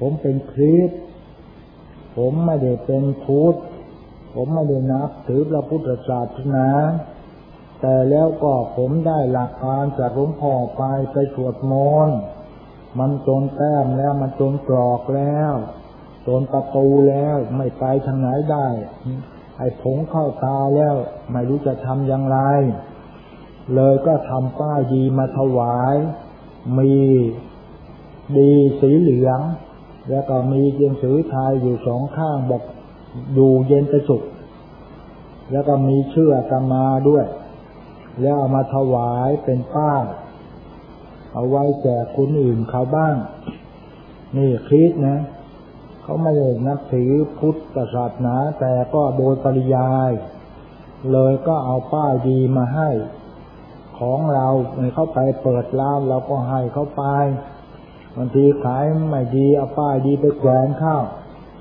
ผมเป็นคริสผมไม่ได้เป็นพุทธ ผมไม่ได้นับถือพระพุทธศาสนา แต่แล้วก็ผมได้หลักการจากหลวงพ่อไปไปสวดมนต์มันจนแต้มแล้วมันจนกรอกแล้วจนประตูแล้วไม่ไปทางไหนได้ ไอ้ผงเข้าตาแล้ว ไม่รู้จะทำอย่างไร เลยก็ทำป้ายดีมาถวาย มีดีสีเหลือง แล้วก็มีเจียงสือไทยอยู่สองข้างบอกดูเย็นจะสุข แล้วก็มีเชื่อกรรมาด้วย แล้วเอามาถวายเป็นป้ายเอาไว้แจกคนอื่นเขาบ้าง นี่คิดนะ เขาไม่ได้นับถือพุทธศาสนา แต่ก็โดยปริยาย เลยก็เอาป้ายดีมาให้ ของเราเขาไปเปิดร้านเราก็ให้เขาไป บางทีขายไม่ดีเอาป้ายดีไปแขวนข้าว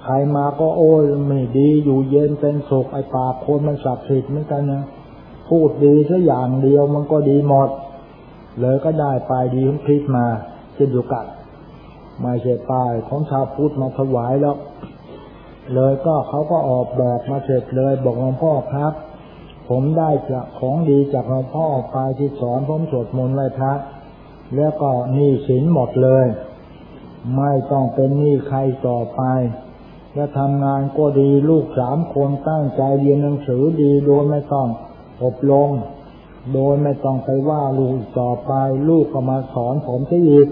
ใครมาก็โอ้ยไม่ดีอยู่เย็นเป็นสุขไอ้ปากคนมันสับสิทธิ์เหมือนกันนะพูดดีแค่อย่างเดียวมันก็ดีหมด เลยก็ได้ป้ายดีของคริสมาเช่นเดียวกันไม่ใช่ป้ายของชาวพุทธมาถวายแล้ว เลยก็เขาก็ออกแบบมาเสร็จเลยบอกหลวงพ่อครับ ผมได้จากของดีจากหลวงพ่อไปที่สอนผมสวดมนต์ไหว้พระแล้วก็นี้สินหมดเลย ไม่ต้องเป็นหนี้ใครต่อไป และทำงานก็ดีลูกสามคนตั้งใจเรียนหนังสือดีโดยไม่ต้องอบรมโดยไม่ต้องไปว่าลูกต่อไป ลูกก็มาสอนผมซะอีก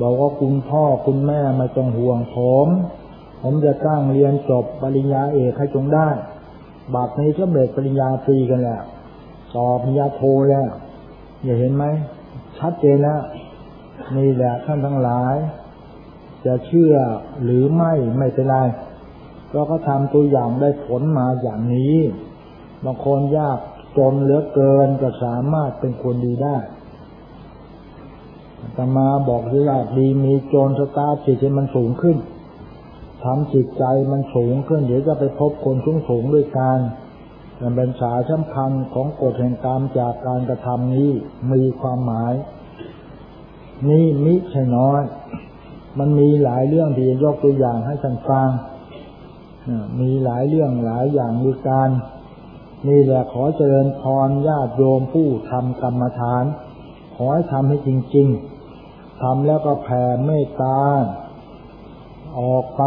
บอกว่าคุณพ่อคุณแม่ไม่ต้องห่วงผมผมจะตั้งเรียนจบปริญญาเอกให้จงได้บัดนี้ก็เบ็ดปริญญาตรีกันแล้วต่อปริญญาโทแล้วอย่าเห็นไหมชัดเจนแล้วนี่แหละท่านทั้งหลาย จะเชื่อหรือไม่ไม่เป็นไรก็เขาทำตัวอย่างได้ผลมาอย่างนี้ บางคนยากจนเหลือเกินก็สามารถเป็นคนดีได้แต่มาบอกที่อยากดีมีจรสตาร์จิตให้มันสูงขึ้นทำจิตใจมันสูงขึ้น เดี๋ยวจะไปพบคนสูงสูงด้วยกันมันเป็นสาสำคัญของกฎแห่งกรรมจากการกระทำนี้มีความหมาย นี่มิใช่น้อย มันมีหลายเรื่องที่ยกตัวอย่างให้ท่านฟังมีหลายเรื่องหลายอย่างด้วยกันนี่แหละขอเจริญพรญาติโยมผู้ทำกรรมฐาน ขอให้ทำให้จริง ๆทำแล้วก็แผ่เมตตา ออกไป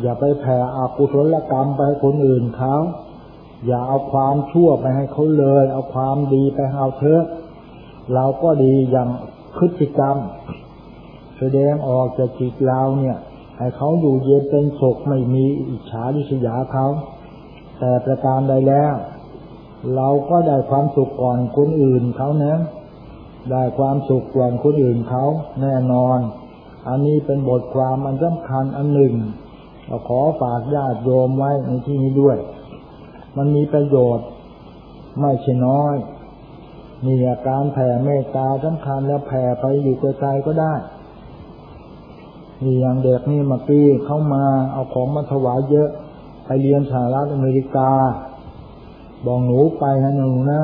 อย่าไปแผ่อากุศลกรรมไปให้คนอื่นเขาอย่าเอาความชั่วไปให้เขาเลย เอาความดีไปเอาเถอเราก็ดีอย่างพฤติกรรม แสดงออกจากจิตเราเนี่ย ให้เขาอยู่เย็นเป็นสุขไม่มีอิจฉาริษยาเขา แต่ประการใดแล้ว เราก็ได้ความสุขก่อนคนอื่นเขานะได้ความสุขก่อนคนอื่นเขาแน่นอน อันนี้เป็นบทความอันสำคัญอันหนึ่งเราขอฝากญาติโยมไว้ในที่นี้ด้วย มันมีประโยชน์ไม่ใช่น้อยมีอาการแผ่เมตตาสำคัญแล้วแผ่ไปอยู่ไกลๆก็ได้ นี่อย่างเด็กนี่มากี้เข้ามาเอาของมาถวายเยอะ ไปเรียนสหรัฐอเมริกา บอกหนูไปนะหนูนะ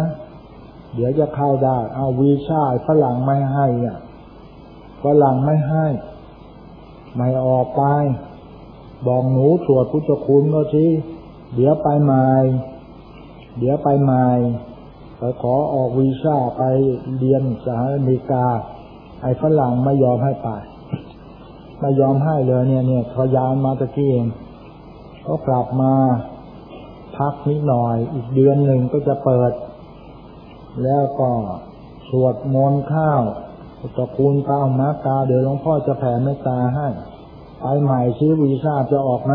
เดี๋ยวจะเข้าได้ เอาวีซ่าฝรั่งไม่ให้อะฝรั่งไม่ให้ ไม่ออกไป บอกหนูสวดพุทธคุณก็ทีเดี๋ยวไปใหม่เดี๋ยวไปใหม่ไปขอออกวีซ่าไปเรียนสหรัฐอเมริกา ไอ้ฝรั่งไม่ยอมให้ไป ไม่ยอมให้เลยเนี่ยเนี่ยพยานมาตะกี้เองเขากลับมาพักนิดหน่อย อีกเดือนหนึ่งก็จะเปิด แล้วก็สวดมนต์ข้าวตะคูณเต้ามาตาเดี๋ยวหลวงพ่อจะแผ่เมตตาให้ไปใหม่ซื้อวีซ่าจะออกไหม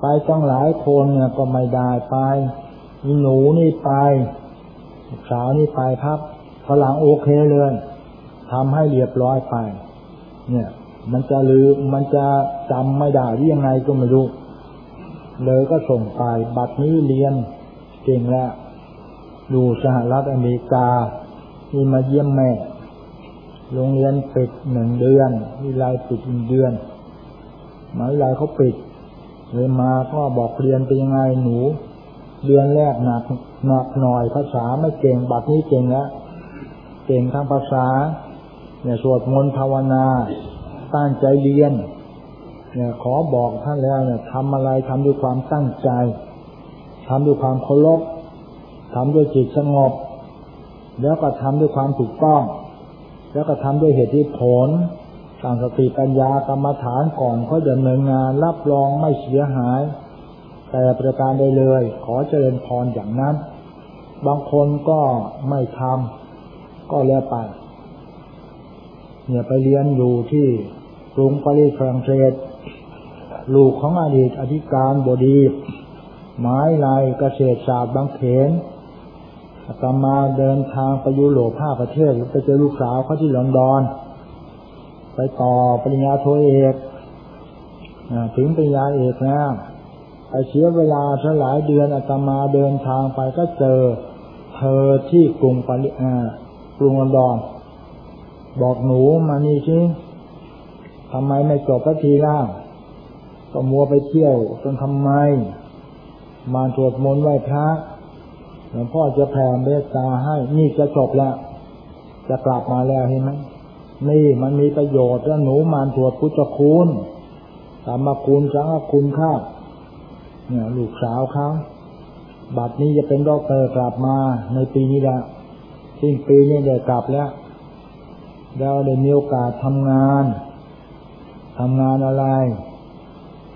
ไปต้องหลายคนเนี่ยก็ไม่ได้ไปหนูนี่ไปสาวนี่ไปพักฝรั่งโอเคเลยทำให้เรียบร้อยไป เนี่ย มันจะลืมมันจะจำไม่ได้ยังไงก็ไม่รู้ เลยก็ส่งไปบัตรนี้เรียนเก่งแล้วอยู่สหรัฐอเมริกามีมาเยี่ยมแม่ โรงเรียนปิดหนึ่งเดือนวิไลปิดหนึ่งเดือนหมายวิไลเขาปิดเลยมาก็บอกเรียนเป็นยังไงหนู เดือนแรกหนักหนักหน่อยภาษาไม่เก่งบัดนี้เก่งแล้วเก่งทางภาษาเนี่ยสวดมนต์ภาวนา ตั้งใจเรียนเนี่ยขอบอกท่านแล้วเนี่ยทำอะไรทำด้วยความตั้งใจทำด้วยความเคารพทำด้วยจิตสงบ แล้วก็ทำด้วยความถูกต้อง แล้วก็ทำด้วยเหตุที่ผลตั้งสติปัญญากรรมฐานก่อนเขาดำเนินงาน รับรองไม่เสียหาย แต่ประการใดเลย ขอเจริญพรอย่างนั้น บางคนก็ไม่ทำก็แล้วไปเนี่ยไปเรียนอยู่ที่ กรุงปารีสฝรั่งเศสลูกของอดีตอธิการบดี หมายลายเกษตรศาสตร์บางเขนอาตมาเดินทางไปยุโรปห้าประเทศไปเจอลูกสาวเขาที่ลอนดอน ไปต่อปริญญาโทเอกถึงปริญญาเอกแล้วไปเสียเวลาสหลายเดือนอาตมาเดินทางไปก็เจอเธอที่กรุงปารีสกรุงลอนดอน บอกหนูมานี่สิ ทำไมไม่จบสักทีล่ะก็มัวไปเที่ยวจนทำไม มาสวดมนต์ไหว้พระหลวงพ่อจะแผ่เมตตาให้ นี่จะจบแล้ว จะกลับมาแล้วเห็นไหมนี่มันมีประโยชน์แล้วหนูมานสวดพุทธคุณสามคุณสังฆคุณข้าเนี่ยลูกสาวเขาบัดนี้จะเป็นดอกเตอร์กลับมาในปีนี้แหละสิ้นปีนี้ได้กลับแล้ว แล้วได้มีโอกาสทำงาน ทำงานอะไร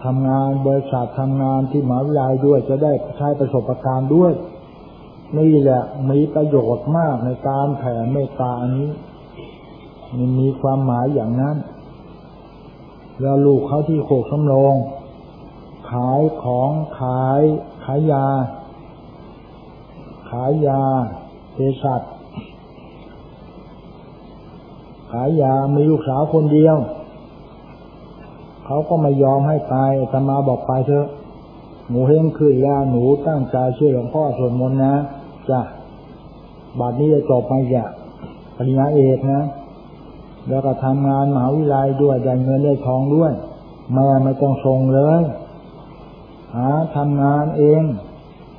ทำงานบริษัททำงานที่มหาวิทยาลัยด้วย จะได้ใช้ประสบการณ์ด้วย นี่แหละมีประโยชน์มากในการแผ่เมตตาอันนี้มันมีความหมายอย่างนั้น แล้วลูกเขาที่โคกสำโรงขายของขายขายยา ขายยาเภสัชขายยามีลูกสาวคนเดียว เขาก็ไม่ยอมให้ไปตมาบอกไปเถอะหนูเฮงขึ้นแล้วหนูตั้งใจช่วยหลวงพ่อสวดมนต์นะจ้ะบัดนี้จะจบไปจะปริญญาเอกนะ แล้วก็ทำงานมหาวิทยาลัยด้วยได้เงินได้ทองด้วย แม่ไม่ต้องส่งเลยหาทำงานเอง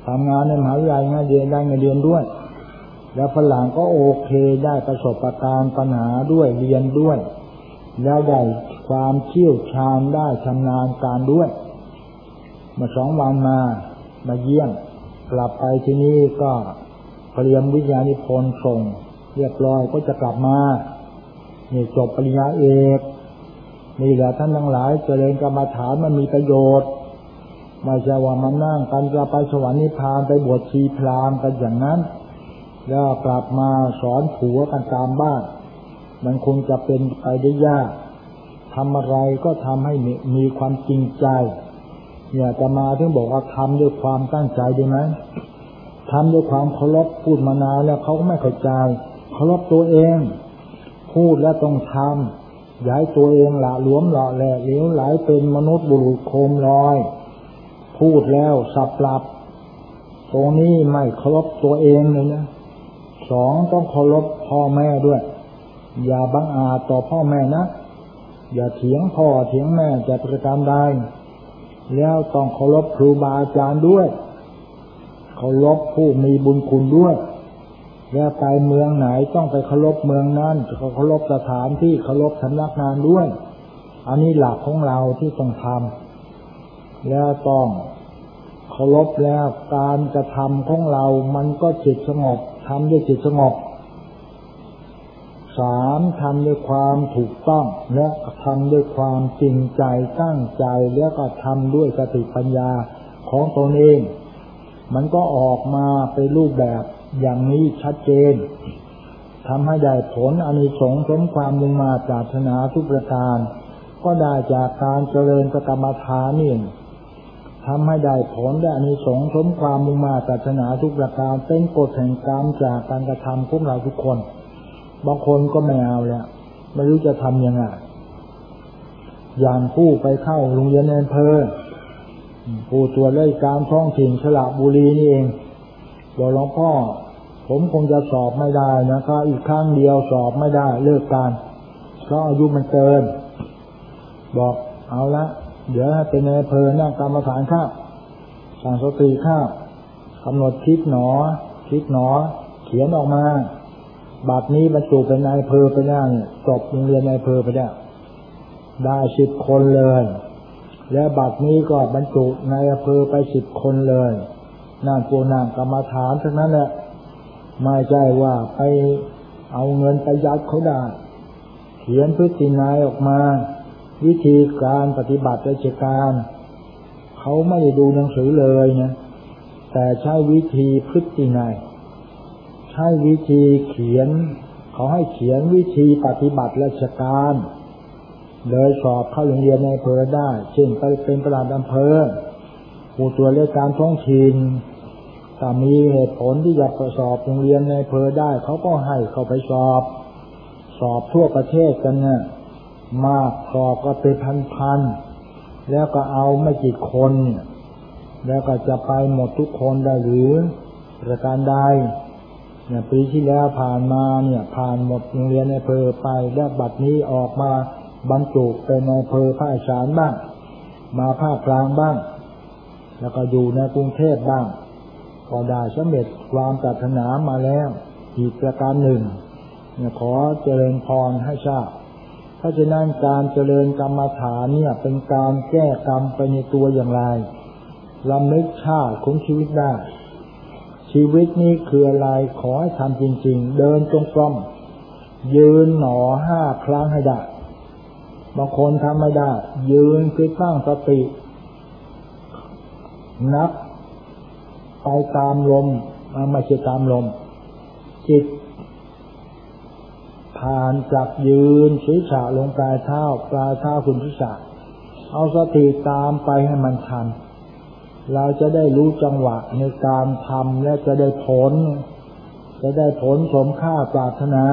ทำงานในมหาวิทยาลัยงานเรียนได้เงินเดือนด้วย แล้วฝรั่งก็โอเคได้ประสบการณ์ปัญหาด้วยเรียนด้วย แล้วได้ ความเชี่ยวชาญได้ชำนาญการด้วยมาสองวันมามาเยี่ยม กลับไปที่นี่ก็เตรียมวิทยานิพนธ์ส่ง เรียบร้อยก็จะกลับมานี่จบปริญญาเอกนี่แหละท่านทั้งหลายเจริญกรรมฐานมันมีประโยชน์ไม่ใช่ว่ามันนั่งกันจะไปสวรรค์นิพพานไปบวชชีพรามกันอย่างนั้น แล้วกลับมาสอนผัวกันตามบ้าน มันคงจะเป็นไปได้ยาก ทำอะไรก็ทำให้มีมความจริงใจเนี่ยจะมาถึงบอกว่าทำด้วยความตั้งใจดีไหมทำด้วยความเคารพพูดมานานแล้วเขาก็ไม่เข้าใจเคารพตัวเอง พูดแล้วต้องทำย้ายตัวเองละหลวมหล่อแหละเลี้ยวไหลเป็นมนุษย์บุรุษโคมลอย พูดแล้วสับปรับ ตรงนี้ไม่เคารพตัวเองเลยนะสองต้องเคารพพ่อแม่ด้วย อย่าบังอาจต่อพ่อแม่นะ อย่าเถียงพ่อเถียงแม่จะประการใดแล้วต้องเคารพครูบาอาจารย์ด้วย เคารพผู้มีบุญคุณด้วยแล้วไปเมืองไหนต้องไปเคารพเมืองนั้นเคารพสถานที่เคารพสำนักงานด้วย อันนี้หลักของเราที่ต้องทำแล้วต้องเคารพแล้วการกระทำของเรา มันก็จิตสงบทำด้วยจิตสงบ สามทำด้วยความถูกต้อง และทำด้วยความจริงใจตั้งใจแล้วก็ทำด้วยสติปัญญาของตนเอง มันก็ออกมาเป็นรูปแบบอย่างนี้ชัดเจนทำให้ได้ผลอนิสงส์สมความมุ่งมาจากศาสนาทุกประการ ก็ได้จากการเจริญกรรมฐานนี่ทำให้ได้ผลได้อนิสงส์สมความมุ่งมาศาสนาทุกประการเป็นกฎแห่งกรรมจากการกระทำพวกเราทุกคน บางคนก็ไม่เอาแล้วไม่รู้จะทำยังไงอย่างผู้ไปเข้าโรงเรียนในอำเภอผู้ตัวเลขการท้องถิ่นฉลาบุรีนี่เองบอกหลวงพ่อ ผมคงจะสอบไม่ได้นะครับ อีกครั้งเดียวสอบไม่ได้เลิกการเพราะอายุมันเกิน บอกเอาละ เดี๋ยวเป็นในอำเภอนั่งกรรมฐานข้าวสั่งสติข้าวกำหนดคิดหนอ คิดหนอ เขียนออกมา บัดนี้บรรจุเป็นนายเพอไปได้จบโรงเรียนนายเพอไปได้ได้สิบคนเลย และบัดนี้ก็บรรจุนอำเภอไปสิบคนเลยนางปูนางกรรมาฐานทั้งนั้นแหละไม่ใช่ว่าไปเอาเงินไปยัดเขาได้เขียนพฤตินายออกมา วิธีการปฏิบัติราชการ เขาไม่ได้ดูหนังสือเลยนะแต่ใช้วิธีพฤตินาย ใช้วิธีเขียน เขาให้เขียนวิธีปฏิบัติราชการ เลยสอบเข้าโรงเรียนในอำเภอได้ เช่นไปเป็นประหลัดอำเภอผู้ตรวจราชการท้องถิ่นถ้ามีเหตุผลที่จะสอบโรงเรียนในอำเภอได้ เขาก็ให้เขาไปสอบ สอบทั่วประเทศกันเนี่ยมากสอบก็เป็นพันๆแล้วก็เอาไม่กี่คน แล้วก็จะไปหมดทุกคนได้หรือประการใด เนี่ยปีที่แล้วผ่านมาเนี่ย ผ่านหมดโรงเรียนในอำเภอไปแล้วบัดนี้ออกมาบรรจุเป็นในอำเภอภาคสารบ้าง มาภาคกลางบ้าง แล้วก็อยู่ในกรุงเทพบ้างก็ได้สำเร็จความปรารถนามาแล้วอีกประการหนึ่งเนี่ยขอเจริญพรให้ทราบเพราะฉะนั้นการเจริญกรรมฐานเนี่ย เป็นการแก้กรรมไปในตัวอย่างไรลำลึกชาติของชีวิตได้ ชีวิตนี้คืออะไรขอให้ทำจริง ๆ เดินจงกรมยืนหนอห้าครั้งให้ได้บางคนทำไม่ได้ ยืนคือตั้งสติ นับ ไปตามลมไม่ใช่ตามลม จิต ผ่านจากยืนศีรษะลงปลายเท้าปลายเท้าคุณศีรษะเอาสติตามไปให้มันทัน เราจะได้รู้จังหวะในการทำและจะได้ผล จะได้ผลสมค่าปรารถนา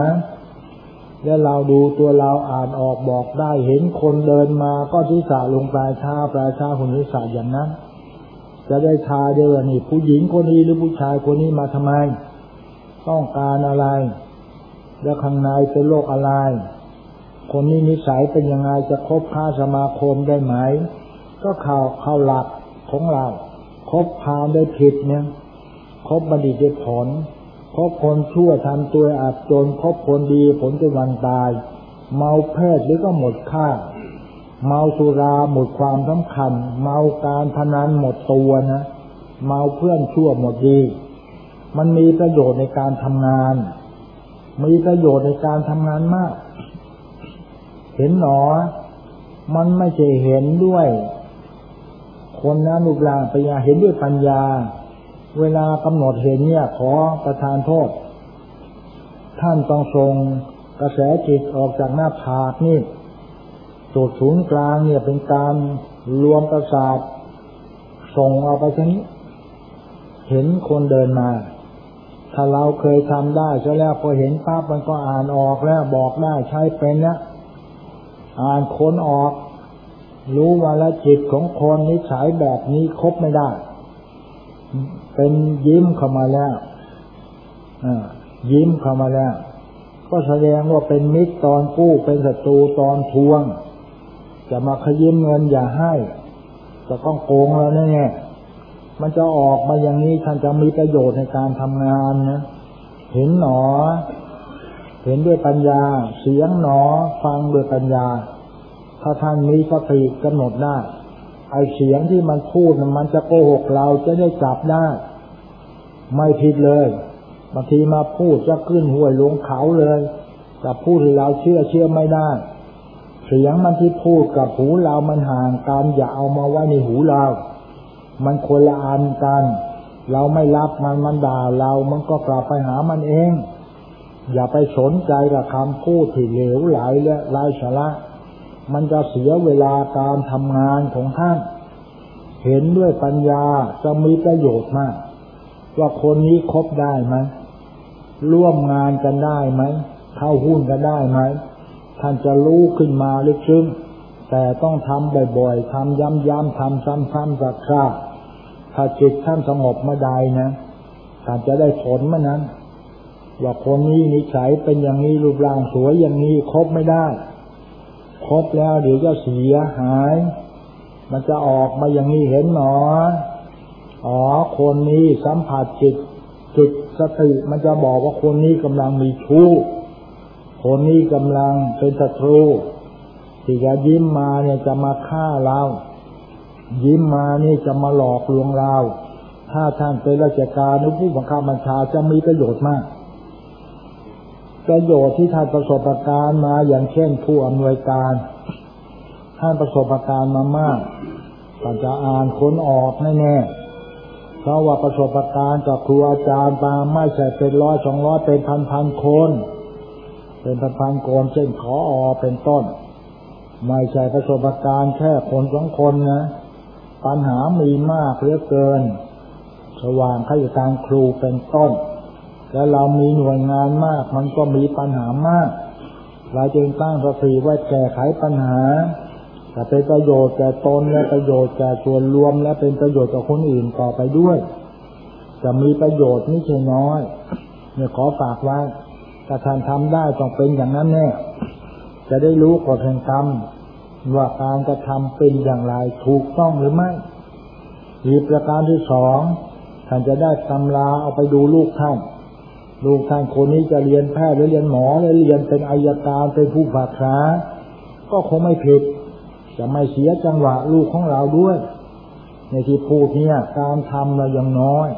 แล้วเราดูตัวเราอ่านออกบอกได้เห็นคนเดินมาก็ทิศาลงปลายชาปลายชาคนทิศาอย่างนั้น จะได้ทาเดียวนี่ผู้หญิงคนนี้หรือผู้ชายคนนี้มาทำไม ต้องการอะไร แล้วข้างในเป็นโรคอะไร คนนี้นิสัยเป็นยังไงจะคบค้าสมาคมได้ไหม ก็ข่าวข่าวหลัก ของเรา คบพาได้ผิดเนี่ยคบบัณฑิตผลคบคนชั่วทำตัวอับจนคบคนดีผลจะวันตาย เมาเพศหรือก็หมดค่า เมาสุราหมดความสำคัญ เมาการพนันหมดตัวนะ เมาเพื่อนชั่วหมดดี มันมีประโยชน์ในการทำงาน มีประโยชน์ในการทำงานมาก เห็นหนอ มันไม่ใช่เห็นด้วย คนนั้นลูกลานปัญญาเห็นด้วยปัญญา เวลากำหนดเห็นเนี่ย ขอประทานโทษ ท่านต้องทรงกระแสจิตออกจากหน้าผากนี่จุดศูนย์กลางเนี่ยเป็นการรวมประสาทส่งเอาไปทีนี้เห็นคนเดินมา ถ้าเราเคยทำได้ใช่แล้วพอเห็นภาพมันก็อ่านออกแล้วบอกได้ใช้เป็นนะอ่านค้นออก รู้ว่าละจิตของคนนิสัยแบบนี้คบไม่ได้ เป็นยิ้มเข้ามาแล้วยิ้มเข้ามาแล้ว ก็แสดงว่าเป็นมิตรตอนกู้เป็นศัตรูตอนทวง จะมาขยิ้มเงินอย่าให้จะต้องโกงแล้วแน่มันจะออกมาอย่างนี้ท่านจะมีประโยชน์ในการทำงานนะ เห็นหนอ เห็นด้วยปัญญา เสียงหนอ ฟังด้วยปัญญา ถ้าท่านมีสติกำหนดได้ไอเสียงที่มันพูดมันจะโกหกเราจะได้จับได้ ไม่ผิดเลยบางทีมาพูดจะขึ้นห้วยลงเขาเลยจะพูดเราเชื่อเชื่อไม่ได้ เสียงมันที่พูดกับหูเรามันห่างกันอย่าเอามาไว้ในหูเรา มันคนละอันกัน เราไม่รับมันมันด่าเรา มันก็กลับไปหามันเอง อย่าไปสนใจกับคำพูดที่เหลวไหลและไร้สาระ มันจะเสียเวลาการทำงานของท่าน เห็นด้วยปัญญาจะมีประโยชน์มาก ว่าคนนี้คบได้ไหมร่วมงานกันได้ไหมเข้าหุ้นกันได้ไหมท่านจะรู้ขึ้นมาลึกซึ้งแต่ต้องทำบ่อยๆทำย้ำๆทำซ้ำๆสักคราถ้าจิตท่านสงบมื่อใดนะท่านจะได้ผลมื่อนั้น ว่าคนนี้นิสัยเป็นอย่างนี้รูปร่างสวยอย่างนี้คบไม่ได้ ครบแล้วเดี๋ยวจะเสียหาย มันจะออกมาอย่างนี้เห็นหนอ อ๋อ คนนี้สัมผัสจิตจิตสติมันจะบอกว่าคนนี้กำลังมีชู้ คนนี้กำลังเป็นศัตรูที่จะยิ้มมาเนี่ยจะมาฆ่าเรา ยิ้มมานี่จะมาหลอกลวงเรา ถ้าท่านเป็นราชการหรือผู้บังคับบัญชาจะมีประโยชน์มาก ประโยชน์ที่ท่านประสบการณ์มาอย่างเช่นผู้อำนวยการ ท่านประสบการณ์มามากท่านจะอ่านค้นออกแน่ๆเพราะว่าประสบการณ์จากครูอาจารย์มาไม่ใช่เป็นร้อยสองร้อยเป็นพันพันคน เป็นพันพันคนเช่นขออเป็นต้น ไม่ใช่ประสบการณ์แค่คนสองคนนะ ปัญหามีมากเหลือเกิน สว่างข้าราชการครูเป็นต้น แล้วเรามีหน่วยงานมาก มันก็มีปัญหามาก เราจึงตั้งสติไว้แก้ไขปัญหาแต่เป็นประโยชน์แก่ตนและประโยชน์แก่ส่วนรวม และเป็นประโยชน์ต่อคนอื่นต่อไปด้วย จะมีประโยชน์ไม่ใช่น้อยเนี่ยขอฝากไว้ถ้าท่านทำได้ต้องเป็นอย่างนั้นแน่จะได้รู้กฎแห่งกรรมว่าการกระทำเป็นอย่างไรถูกต้องหรือไม่อีกประการที่สองท่านจะได้ตำราเอาไปดูลูกท่าน ลูกท่านคนนี้จะเรียนแพทย์หรือเรียนหมอหรือเรียนเป็นอายการเป็นผู้ฝากษาก็คงไม่ผิด จะไม่เสียจังหวะลูกของเราด้วย ในที่พูดเนี่ยการทำเรายังน้อย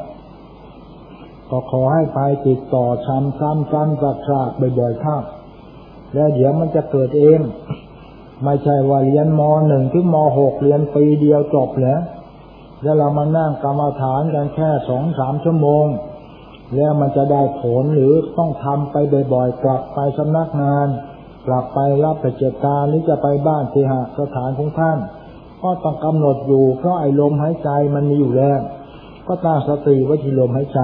ก็ขอให้ไปติดต่อชำซ้ำซ้ำสักชาติบ่อยๆเข้าแล้วเดี๋ยวมันจะเกิดเอง ไม่ใช่ว่าเรียนมหนึ่งถึงมหกเรียนปีเดียวจบแล้วแล้วเรามานั่งกรรมฐานกันแค่สองสามชั่วโมง แล้วมันจะได้ผลหรือต้องทำไปบ่อยๆ กลับไปสำนักงาน กลับไปรับกิจการหรือจะไปบ้านเทหสถานของท่าน ก็ต้องกำหนดอยู่เพราะไอ้ลมหายใจมันมีอยู่แล้ว ก็ตั้งสติไว้ที่ลมหายใจ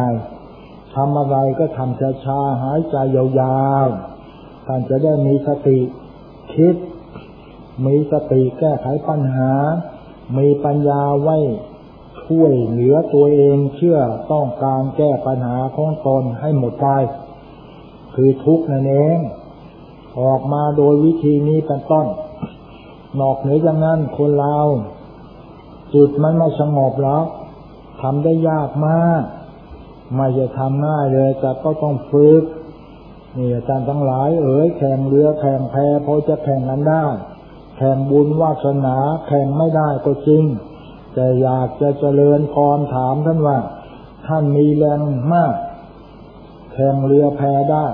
ทำอะไรก็ทำช้าๆหายใจยาวๆ ท่านจะได้มีสติคิด มีสติแก้ไขปัญหา มีปัญญาไว้ ช่วยเหลือตัวเองเชื่อต้องการแก้ปัญหาของตนให้หมดไป คือทุกข์นั่นเอง ออกมาโดยวิธีนี้เป็นต้น นอกเหนือจากนั้นคนเราจิตมันไม่สงบแล้วทำได้ยากมาก ไม่จะทำง่ายเลยแต่ก็ต้องฝึกนี่อาจารย์ทั้งหลายเอ๋ยแข่งเรือแข่งแพพอจะแข่งกันได้ แข่งบุญวาสนาแข่งไม่ได้ก็จริง แต่อยากจะเจริญพรถามท่านว่า ท่านมีแรงมากแข่งเรือแพได้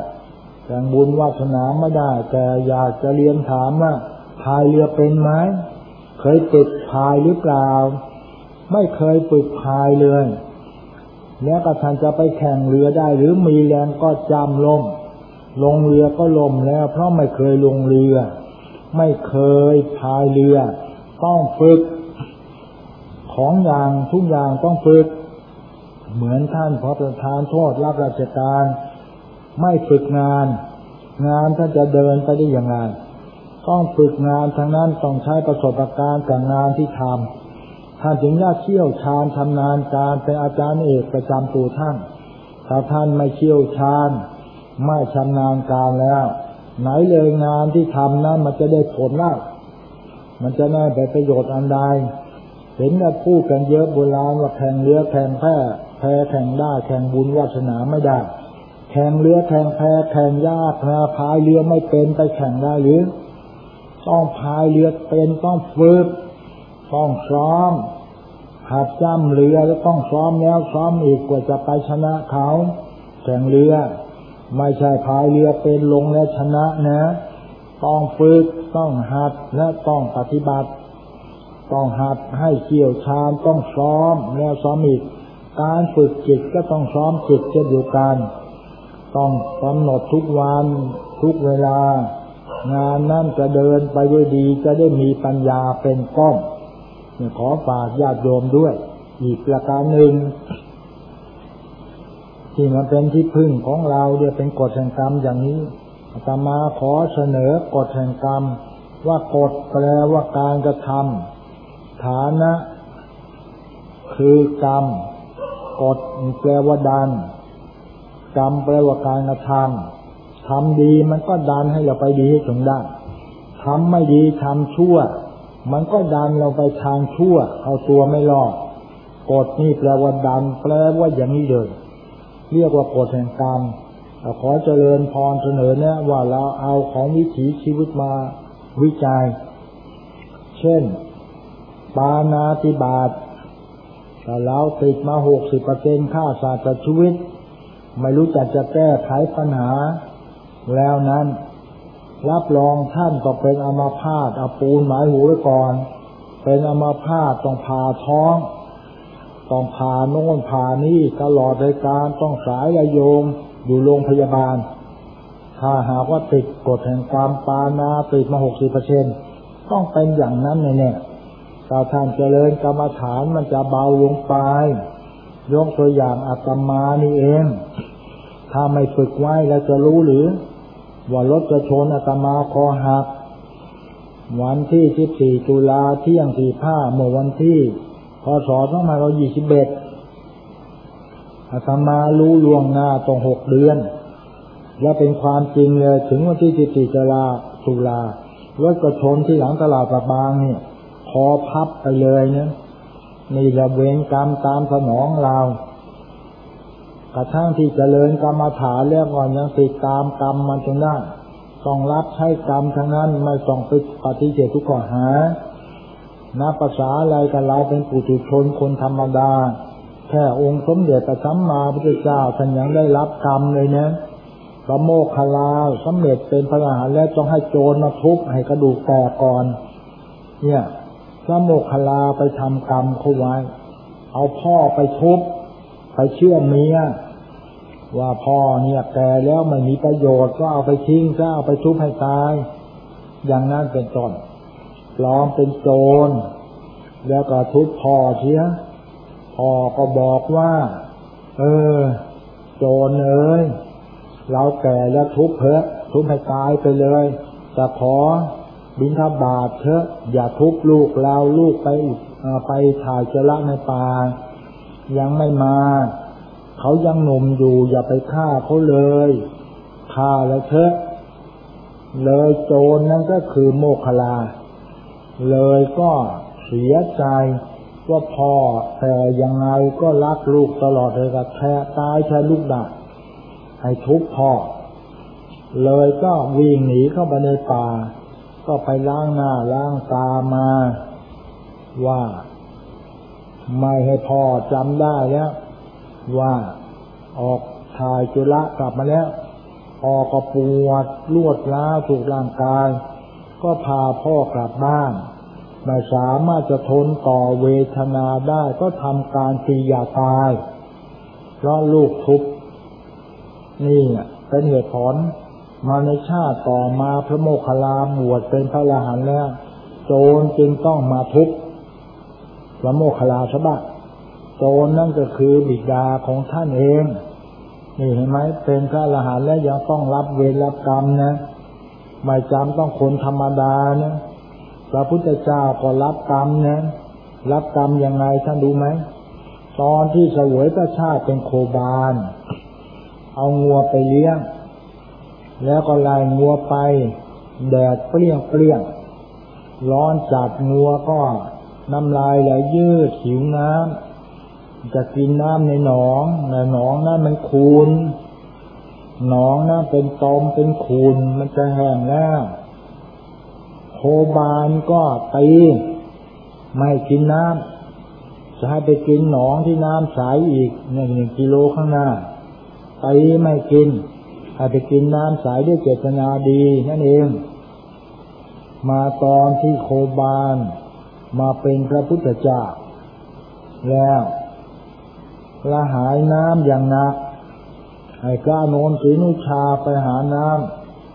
แข่งบุญวาสนาไม่ได้ แต่อยากจะเรียนถามว่าพายเรือเป็นไหมเคยฝึกพายหรือเปล่า ไม่เคยฝึกพายเลย แล้วก็ท่านจะไปแข่งเรือได้ หรือมีแรงก็จำลมลงเรือก็ลมแล้ว เพราะไม่เคยลงเรือ ไม่เคยพายเรือ ต้องฝึก ของอย่างทุกอย่างต้องฝึก เหมือนท่านพอประทานโทษรับราชการ ไม่ฝึกงาน งานท่านจะเดินไปได้อย่างไรต้องฝึกงานทางนั้นต้องใช้ประสบการณ์กับงานที่ทำท่านจึงยากเชี่ยวชาญทำนานการเป็นอาจารย์เอกประจำตัวท่านถ้าท่านไม่เชี่ยวชาญ ไม่ชำนาญการแล้ว ไหนเลยงานที่ทำนั้นมันจะได้ผลแล้วมันจะได้ไปประโยชน์อันใด เห็นกันพูดกันเยอะโบราณว่าแข่งเรือแข่งแพ้แพ้แข่งได้แข่งบุญวาสนาไม่ได้ แข่งเรือแข่งแพ้แข่งยากพาพายเรือไม่เป็นไปแข่งได้หรือ ต้องพายเรือเป็นต้องฝึกต้องซ้อมหัดจ้ำเรือแล้วต้องซ้อมแล้วซ้อมอีกกว่าจะไปชนะเขาแข่งเรือ ไม่ใช่พายเรือเป็นลงแล้วชนะนะ ต้องฝึกต้องหัดและต้องปฏิบัติ ต้องหัดให้เกี่ยวชาญต้องซ้อมแล้วซ้อมอีก การฝึกจิตก็ต้องซ้อมจิตเช่นเดียวกัน ต้องกำหนดทุกวันทุกเวลา งานนั่นจะเดินไปด้วยดีจะได้มีปัญญาเป็นก้องขอฝากญาติโยมด้วย อีกประการหนึ่งที่มันเป็นที่พึ่งของเราเดียเป็นกฎแห่งกรรมอย่างนี้อาตมาขอเสนอกฎแห่งกรรมว่ากฎแปลว่าการกระทำ ฐานะ คือกรรม กฎแปลว่าดัน กรรมแปลว่าการกระทำทำดีมันก็ดันให้เราไปดีให้ถึงได้ทำไม่ดีทำชั่ว มันก็ดันเราไปทางชั่ว เอาตัวไม่รอดกฎนี่แปลว่าดันแปลว่าอย่างนี้เลยเรียกว่ากฎแห่งกรรมขอเจริญพรเสนอเนี่ยว่าเราเอาของวิถีชีวิตมาวิจัย เช่น ปานาติบาตแต่เราติดมาหกสิบเปอร์เซ็นค่าศาสตร์ชีวิต ไม่รู้จักจะแก้ไขปัญหา แล้วนั้น รับรองท่านก็เป็นอมาพาตอาปูนหมายหูไว้ก่อน เป็นอมาพาตต้องผ่าท้องต้องผ่าโน่นผ่านี่ตลอดรายการต้องสายระโยมอยู่โรงพยาบาล ถ้าหากว่าติดกฎแห่งกรรมปานาติดมาหกสิบเปอร์เซ็นต้องเป็นอย่างนั้นแน่ๆ ถ้าท่านเจริญกรรมฐานมันจะเบาลงไป ยกตัวอย่างอาตมานี่เอง ถ้าไม่ฝึกไว้แล้วจะรู้หรือ ว่ารถจะชนอาตมาคอหัก วันที่ 14 ตุลาเที่ยง45เมื่อวันที่พศ2521อาตมารู้ล่วงหน้าตรงหกเดือน และเป็นความจริงเลยถึงวันที่ 14 ตุลาตุลารถกระชนที่หลังตลาดประบางเนี่ย คอพับไปเลยเนี่ยนี่ระเวรกรรมตามสนองเรากระทั่งที่เจริญกรรมฐานแล้วก่อนยังติดตามกรรมมันจนได้ต้องรับใช้กรรมทั้งนั้นไม่ต้องไปปฏิเสธทุกข้อหานับภาษาอะไรกับเราเป็นปุถุชนคนธรรมดา แค่องค์สมเด็จพระสัมมาพุทธเจ้าท่านยังได้รับกรรมเลยเนี่ยพระโมคคัลลาสำเร็จเป็นพระอรหันต์แล้วต้องให้โจรมาทุบให้กระดูกแตกก่อน เนี่ย พระโมคคัลลาไปทำกรรมเขาไว้ เอาพ่อไปทุบไปเชื่อเมียว่าพ่อเนี่ยแก่แล้วไม่มีประโยชน์ก็เอาไปทิ้งก็เอาไปทุบให้ตาย อย่างนั้นเป็นต้นปลอมเป็นโจร แล้วก็ทุบพ่อเชียพ่อก็บอกว่า เออ โจรเอ้ยเราแก่แล้วทุบเพอะทุบให้ตายไปเลยแต่ขอ บินทบาทเถอะอย่าทุบลูกเราลูกไปไปถ่ายเจระในป่ายังไม่มา เขายังหนุ่มอยู่ อย่าไปฆ่าเขาเลยฆ่าแล้วเถอะ เลยโจรนั่นก็คือโมคลา เลยก็เสียใจว่าพ่อแต่ยังไงก็รักลูกตลอดเลยกับแท้ตายแค่ลูกดักให้ทุบพ่อ เลยก็วิ่งหนีเข้าไปในป่า ก็ไปล้างหน้าล้างตามา ว่าไม่ให้พ่อจำได้แล้วว่าออกถ่ายจุละกลับมาแล้วออกก็ปวดลวดล้าถูกร่างกาย ก็พาพ่อกลับบ้านไม่สามารถจะทนต่อเวทนาได้ก็ทำการตียาตาย เพราะลูกทุบนี่เป็นเหตุผล มาในชาติต่อมาพระโมคคัลลาบวชเป็นพระอรหันต์แล้ว โจรจึงต้องมาทุบพระโมคคัลลาชบะโจรนั่นก็คือบิดาของท่านเอง นี่เห็นไหมเป็นพระอรหันต์แล้วยังต้องรับเวรรับกรรมนะไม่จำต้องคนธรรมดานะพระพุทธเจ้าก็รับกรรมนะรับกรรมยังไงท่านดูไหมตอนที่สวยพระชาติเป็นโคบาล เอางัวไปเลี้ยง แล้วก็ลายงัวไป แดดเปรี้ยงเปรี้ยงร้อนจัดงัวก็น้ำลายไหลยืดหิวน้ำจะกินน้ำในหนองในหนองนั้นมันคูนหนองนั้นเป็นตอมเป็นคูนมันจะแห้งแล้วโคบานก็ตีไม่กินน้ำจะให้ไปกินหนองที่น้ำใสอีกหนึ่งหนึ่งกิโลข้างหน้าไปไม่กิน ให้ไปกินน้ำใสด้วยเจตนาดีนั่นเอง มาตอนที่โคบานมาเป็นพระพุทธเจ้าแล้วละหายน้ำอย่างหนักให้ก้าโนนสีนุชาไปหาน้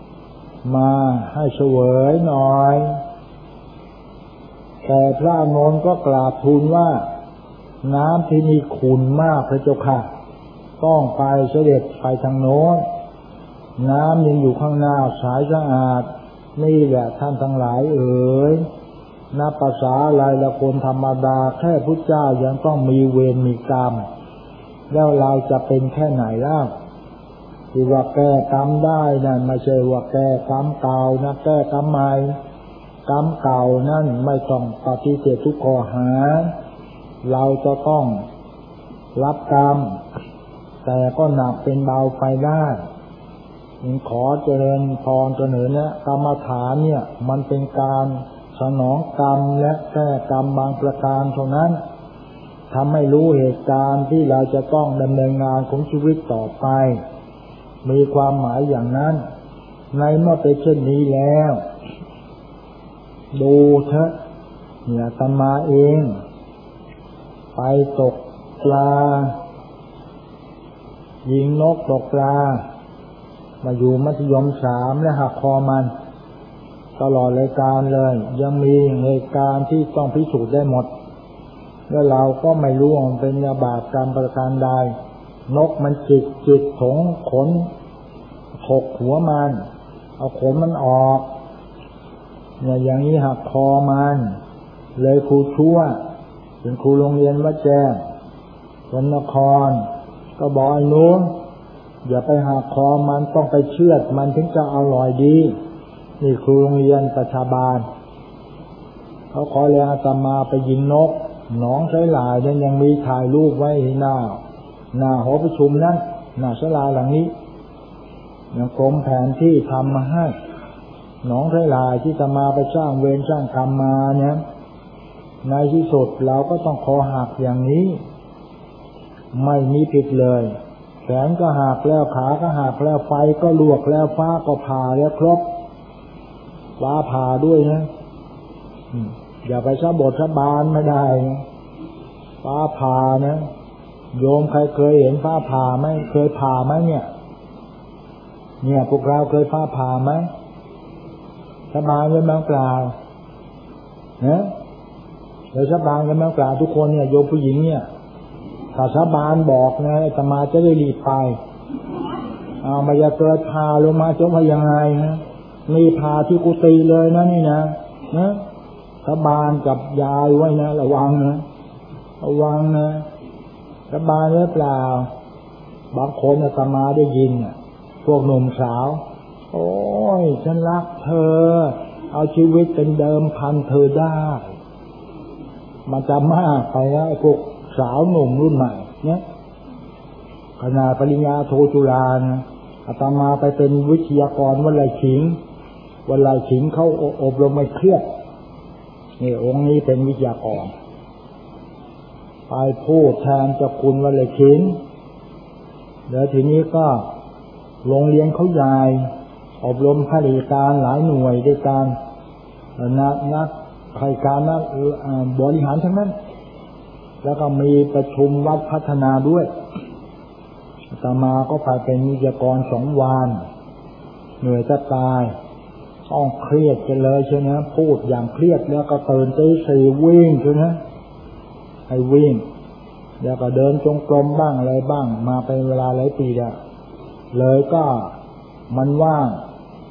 ำมาให้เสวยหน่อย แต่พระนนก็กราบทูลว่า น้ำที่นี่ขุนมากพระเจ้าค่ะ ต้องไปเสด็จไปทางโน้น น้ำยังอยู่ข้างหน้าสายสะอาด นี่แหละท่านทั้งหลายเอ๋ยนับภาษาอะไรละคนธรรมดา แค่พุทธเจ้ายังต้องมีเวรมีกรรม แล้วเราจะเป็นแค่ไหนล่ะที่ว่าแก้กรรมได้นั่นไม่ใช่ว่าแก้กรรมเก่านะแก้กรรมใหม่กรรมเก่านั่นไม่ต้องปฏิเสธทุกข้อหา เราจะต้องรับกรรม แต่ก็หนักเป็นเบาไปได้ ขอเจริญพรเสนอเนี่ยกรรมฐานเนี่ย มันเป็นการสนองกรรมและแก้กรรมบางประการเท่านั้นทำให้รู้เหตุการณ์ที่เราจะต้องดำเนินงานของชีวิตต่อไป มีความหมายอย่างนั้น ในเมื่อเป็นเช่นนี้แล้ว ดูเถอะเนี่ยตมาเอง ไปตกปลา ยิงนกตกปลา มาอยู่มัธยมสามและหักคอมัน ตลอดรายการเลย ยังมีเหตุการณ์ที่ต้องพิสูจน์ได้หมด แล้วเราก็ไม่รู้ว่ามันเป็นยาบาปกรรมประการใดนกมันจิกจิกถงขนถกหัวมัน เอาขนมันออกเนี่ยอย่างนี้หักคอมัน เลยครูชั่วเป็นครูโรงเรียนวัดแจ้งคนนคร ก็บอกไอ้นู้น อย่าไปหักคอมันต้องไปเชือดมันถึงจะอร่อยดี นี่ครูโรงเรียนประชาบาล เขาขอแรงอาตมาไปยิงนก หนองใช้ลายยังยังมีถ่ายรูปไว้หน้า หน้าหอประชุมนั้นหน้าสลาหลังนี้ยังกรมแผนที่ทำมาให้หนองใช้ลายที่จะมาไปสร้างเวรสร้างกรรมมาเนี่ยในที่สุดเราก็ต้องคอหักอย่างนี้ ไม่มีผิดเลย แขนก็หักแล้วขาก็หักแล้วไฟก็ลวกแล้วฟ้าก็ผ่าแล้วครบฟ้าผ่าด้วยนะอย่าไปสะบดสะบานไม่ได้นะฟ้าผ่านะโยมใครเคยเห็นฟ้าผ่าไหมเคยผ่าไหมเนี่ย เนี่ยพวกเราเคยฟ้าผ่าไหมสบายเลยมั้งเปล่าเนะเดี๋ยวสบานกันมั้งเปล่าทุกคนเนี่ยโยมผู้หญิงเนี่ย ถ้าสบานบอกนะจะมาจะได้รีบไปเอามาจะเกิดพาลงมาจะว่ายังไงนะนี่พาที่กุฏิเลยนะนี่นะนะสบานกับยายไว้นะระวังนะระวังนะสบานหรือเปล่า บางคนอาตมาได้ยินพวกหนุ่มสาว โอ้ย ฉันรักเธอ เอาชีวิตเป็นเดิมพันเธอได้ มันจะมากไปแล้วไอ้พวก สาวหนุ่มรุ่นใหม่เนี่ยขนาดปริญญาโทจุฬานะอาตมาไปเป็นวิทยากรวันไรขิง วันไรขิงเขาอบรมไม่เครียดนี่องค์นี้เป็นวิทยากรไปพูดแทนเจ้าคุณวันไรขิงเดี๋ยวทีนี้ก็โรงเรียนเขาใหญ่อบรมข้าราชการหลายหน่วยด้วยกันนักนักใครการนักบริหารทั้งนั้น แล้วก็มีประชุมวัดพัฒนาด้วยตามาก็ไปเป็นวิทยากรสองวันเหนื่อยจะตายต้องเครียดกันเลยใช่ไหมพูดอย่างเครียดแล้วก็เตื่นตีสี่วิ่งใช่ไหมให้วิ่ง แล้วก็เดินจงกรมบ้างอะไรบ้าง มาเป็นเวลาหลายปีแล้วเลยก็มันว่าง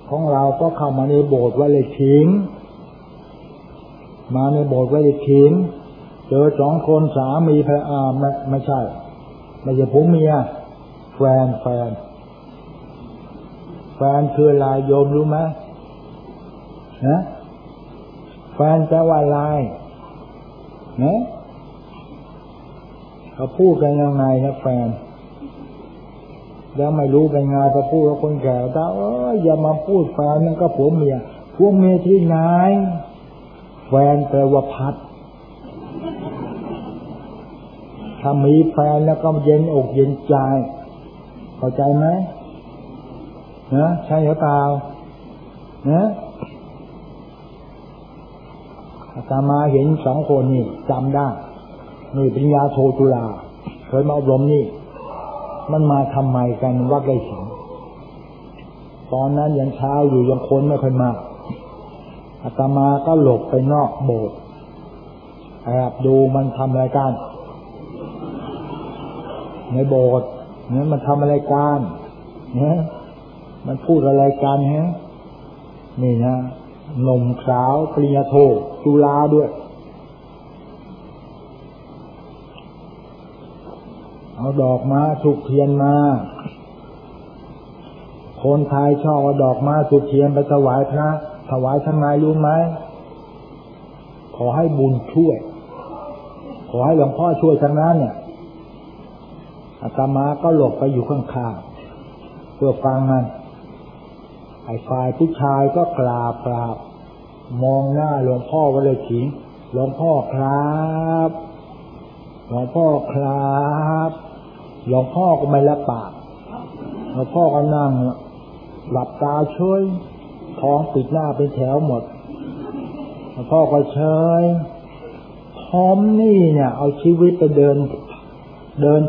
ของเราก็เข้ามาในโบสถ์ไว้เลยทิ้งมาในโบสถ์ไว้เลยทิ้ง เจอสองคนสามีพระอาไม่ไม่ใช่ ไม่ใช่ผมเมียแฟนแฟน แฟนคือลายโยมรู้ไหมนะแฟนแปลว่าลายนะเขาพูดกันยังไงนะแฟน แล้วไม่รู้เป็นไงพอพูดกับคนแก่ถ้าเอออย่ามาพูดแฟนนั่นก็ผัวเมียผัวเมียที่ไหนแฟนแปลว่าพัด ถ้ามีแฟนแล้วก็เย็นอกเย็นใจเข้าใจไหมนะใช่หรือเปล่านะอาตมาเห็นสองคนนี่จำได้นี่ปริญญาโทจุฬาเคยมาอบรมนี่ มันมาทำไมกันวัดไร่ขิงตอนนั้นยังเช้าอยู่ยังคนไม่ค่อยมาอาตมาก็หลบไปนอกโบสถ์แอบดูมันทำอะไรกัน ในโบสถ์เนี่ยมันทำอะไรกันเนี่ยมันพูดอะไรกันฮะนี่นะหนุ่มสาวปริญญาโทจุฬาด้วย เอาดอกมาสุกเทียนมา คนไทยชอบเอาดอกมาสุกเทียนไปถวายพระถวายทำไมรู้ไหมขอให้บุญช่วย ขอให้หลวงพ่อช่วยทางนั้นเนี่ย อาตมาก็หลบไปอยู่ข้างๆเพื่อฟังมันไอ้ฝ่ายผู้ชายก็กราบกราบ มองหน้าหลวงพ่อก็เลยขิงหลวงพ่อครับหลวงพ่อครับหลวงพ่อก็ไม่ละปากหลวงพ่อก็นั่งหลับตาช่วยท้องปิดหน้าเป็นแถวหมดหลวงพ่อก็เชยผมนี่เนี่ย เอาชีวิตไปเดิน เดิน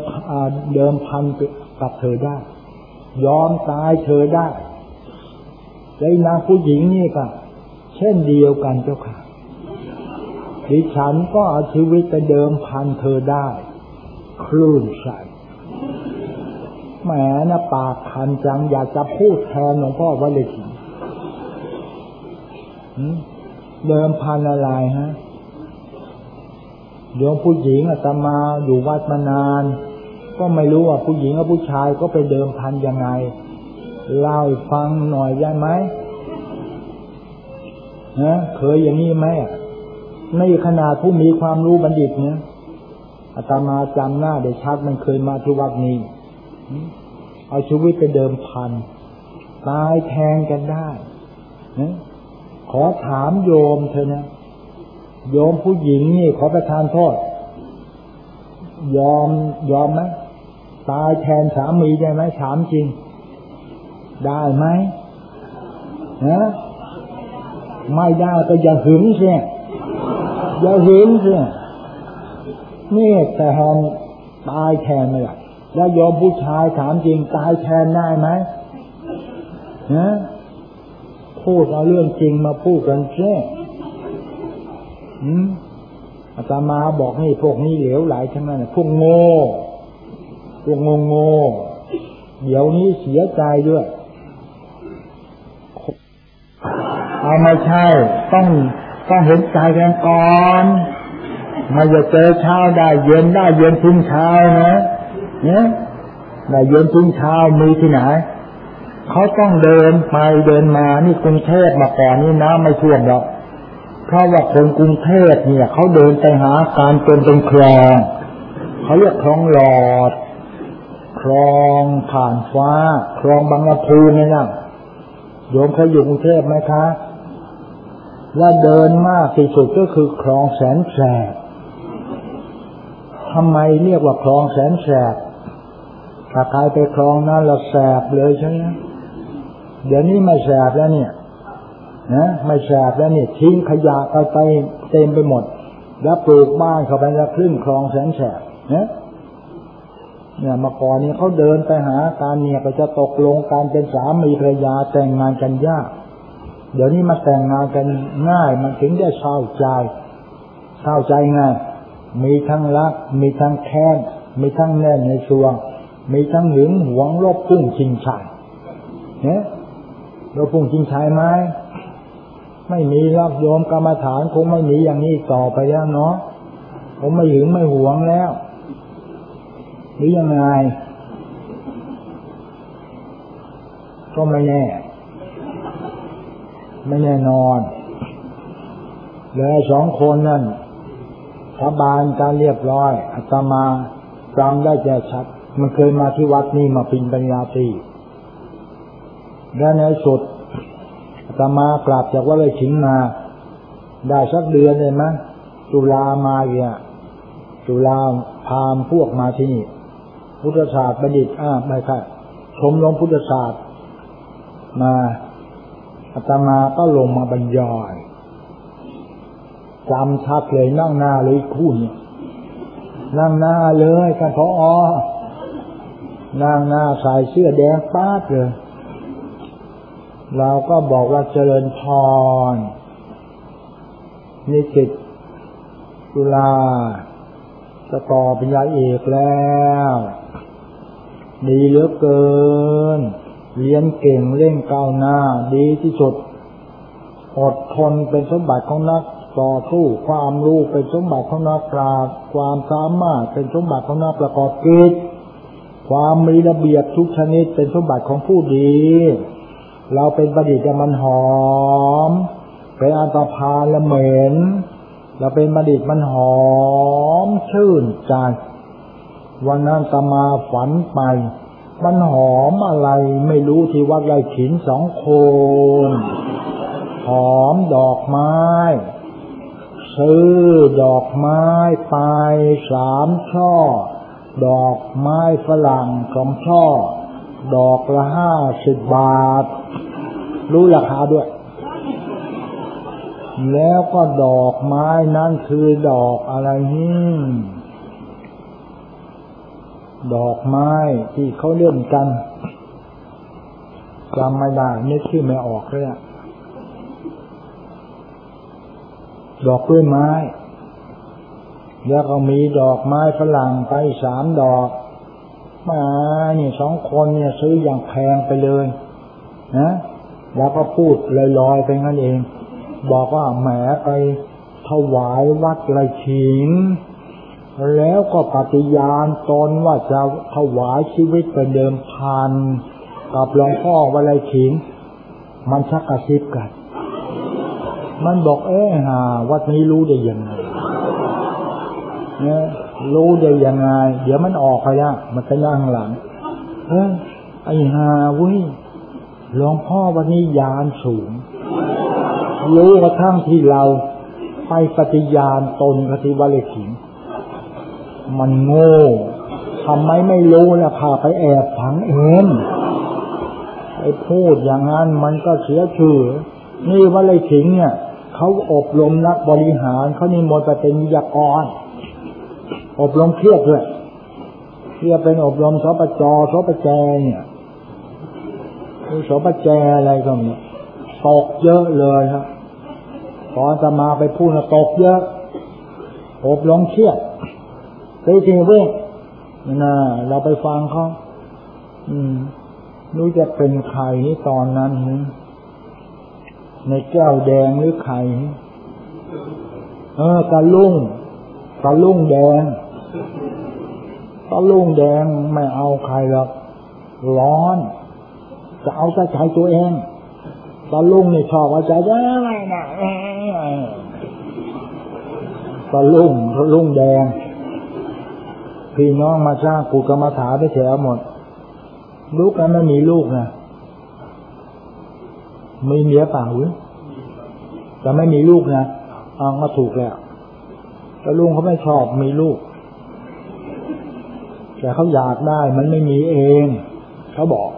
เดิมพันกับเธอได้ ยอมตายเธอได้แลวนางผู้หญิงนี่ก็เช่นเดียวกันเจ้าค่ะ ดิฉันก็เอาชีวิตไปเดิมพันเธอได้ คลื่นใสแหมนะปากคันจังอยากจะพูดแทนหลวงพ่อว่าเลยทีเดิมพันอะไรฮะ โยมผู้หญิงอาตมาอยู่วัดมานาน ก็ไม่รู้ว่าผู้หญิงกับผู้ชายก็ไปเดิมพันยังไงเล่าฟังหน่อยได้ไหมนะเคยอย่างนี้ไหมในขนาดผู้มีความรู้บัณฑิตเนี่ยอาตมาจำหน้าได้ชัดมันเคยมาที่วัดนี้ เอาชีวิตไปเดิมพันตายแทงกันได้นะขอถามโยมเธอนะ โยมผู้หญิงนี่ขอประทานโทษ ยอมยอมไหมตายแทนสามีได้ไหมถามจริง ได้ไหมฮะไม่ได้ก็อย่าหึงเสียอย่าหึงเสียนี่แต่แทนตายแทนไม่ได้แล้วยอมผู้ชายถามจริง ตายแทนได้ไหมฮะพูดเอาเรื่องจริงมาพูดกันเช่อืม อาตมาบอกให้พวกนี้เหลวไหลทั้งนั้นพวกโง่พวกโง่โง่เดี๋ยวนี้เสียใจด้วย เอาไม่ใช่ ต้องต้องเห็นใจกันก่อนมาจะเจอเช้าได้เย็นได้เย็นทิ้งเช้านะเนี่ยได้เย็นทิ้งเช้ามีที่ไหนเขาต้องเดินไปเดินมานี่กรุงเทพมาก่อนนี่น้ำไม่ท่วมหรอก เพราะว่าคนกรุงเทพเนี่ยเขาเดินไปหาการเป็นเป็นคลองเขาเรียกคลองหลอด คลองผ่านฟ้า คลองบางลำพูนี่นะโยมเคยอยู่กรุงเทพไหมคะและเดินมากที่สุดก็คือคลองแสนแสบทำไมเรียกว่าคลองแสนแสบถ้าใครไปคลองนั้นเราแสบเลยใช่ไหมเดี๋ยวนี้ไม่แสบแล้วเนี่ย นะไม่แสบแล้วนี่ทิ้งขยะไปไปเต็มไปหมด แล้วปลูกบ้านเขาไปแล้วครึ่งคลองแสนแสบนะเนี่ยมาก่อนนี้เขาเดินไปหาการเนี่ยก็จะตกลงการเป็นสามีภรรยาแต่งงานกันยาก เดี๋ยวนี้มาแต่งงานกันง่าย มันถึงได้เศร้าใจเศร้าใจง่ายมีทั้งรัก มีทั้งแค้นมีทั้งแน่นในสวง มีทั้งหึงหวงลบพุ่งชิงชัยเนี่ยลบพุ่งชิงชัยไหม ไม่มีรับโยมกรรมฐานคงไม่มีอย่างนี้ต่อไปแล้วเนาะผมไม่หึงไม่หวงแล้ว หรือยังไง ก็ไม่แน่ ไม่แน่นอนแล้วสองคนนั่นสาบานการเรียบร้อยอาตมาจำได้แจ่ชัด มันเคยมาที่วัดนี้มาปินปัญญาตีและในสุด ตมากลับจากว่าเลยชิงมา ได้สักเดือนเลยมั้ยจุลามาเนี่ยจุลาพามพวกมาที่นี่พุทธศาสตร์บัณฑิตอ้าไม่ใช่ชมรมพุทธศาสตร์มาอาตมาก็ลงมาบรรยายจำชัดเลยนั่งหน้าเลยคู่นี้นั่งหน้าเลยกันพออนั่งหน้าใส่เสื้อแดงป้าดเลย เราก็บอกว่าเจริญพร นิสิตจุฬาสกอเป็นยาเอกแล้ว ดีเหลือเกิน เรียนเก่งเร่งก้าวหน้า ดีที่สุด อดทนเป็นสมบัติของนักต่อสู้ความรู้เป็นสมบัติของนักปราชญ์ความสามารถเป็นสมบัติของนักประกอบกิจความมีระเบียบทุกชนิดเป็นสมบัติของผู้ดี เราเป็นประดิษฐ์มันหอม เป็นอัตรพานละเหม็นเราเป็นประดิษฐ์มันหอม ชื่นใจ วันนั้นตมาฝันไป มันหอมอะไรไม่รู้ที่วัดไรขินสองโคนหอมดอกไม้ ซื้อดอกไม้ไปสามช่อ ดอกไม้ฝรั่งสองช่อ ดอกละห้าสิบบาท รู้ราคาด้วย แล้วก็ดอกไม้นั้นคือดอกอะไรนี่ดอกไม้ที่เขาเล่นกันจำไม่ได้นึกชื่อไม่ออกเลยอะดอกกล้วยไม้ แล้วก็มีดอกไม้ฝรั่งไปสามดอก มาเนี่ยสองคนเนี่ยซื้ออย่างแพงไปเลยนะแล้วก็พูดลอยๆไปงั้นเอง บอกว่าแหมไปถวายวัดไรขิง แล้วก็ปฏิญาณตนว่าจะถวายชีวิตเป็นเดิมพันกับหลวงพ่อวัดไรขิง มันชักกระซิบกัน มันบอกเอ๊ะหาวัดนี้รู้ได้ยังไงเนี่ย รู้ได้ยังไง เดี๋ยวมันออกไปอะมันจะนั่งหลังเฮ้ยไอ้หาเว้ยหลวงพ่อวันนี้ยานสูง รู้กระทั่งที่เราไปปฏิญาณตนกติวัลขิง มันโง่ทำไมไม่รู้ล่ะพาไปแอบฝังเองไอ้พูดอย่างนั้นมันก็เสียชื่อ นี่วัลขิงเนี่ยเขาอบรมนักบริหารเขานิมนต์ไปเป็นวิทยากร อบรมเครียดด้วยเครียกเป็นอบรมสปจสปแจเนี่ยคือสปแจอะไรก็มีตกเยอะเลยครับพอจะมาไปพูดนะตกเยอะ อบรมเครียดคือจริงเว้ยนะเราไปฟังเขาอืมรู้จะเป็นใครตอนนั้นในแก้วแดงหรือใครเออตะลุ่งตะลุ่งแดง ตะลุงแดงไม่เอาใครหรอกร้อน จะเอาแต่ใจตัวเองตะลุงนี่ชอบเอาใจได้นะตะลุงตะลุงแดง พี่น้องมาสร้างกูกรรมฐานไปเฉยหมด ลูกนั้นไม่มีลูกนะมีเมียเปล่าหรือแต่ไม่มีลูกนะอังก็ถูกแล้วแต่ลุงเขาไม่ชอบมีลูก แต่เขาอยากได้มันไม่มีเอง เขาบอก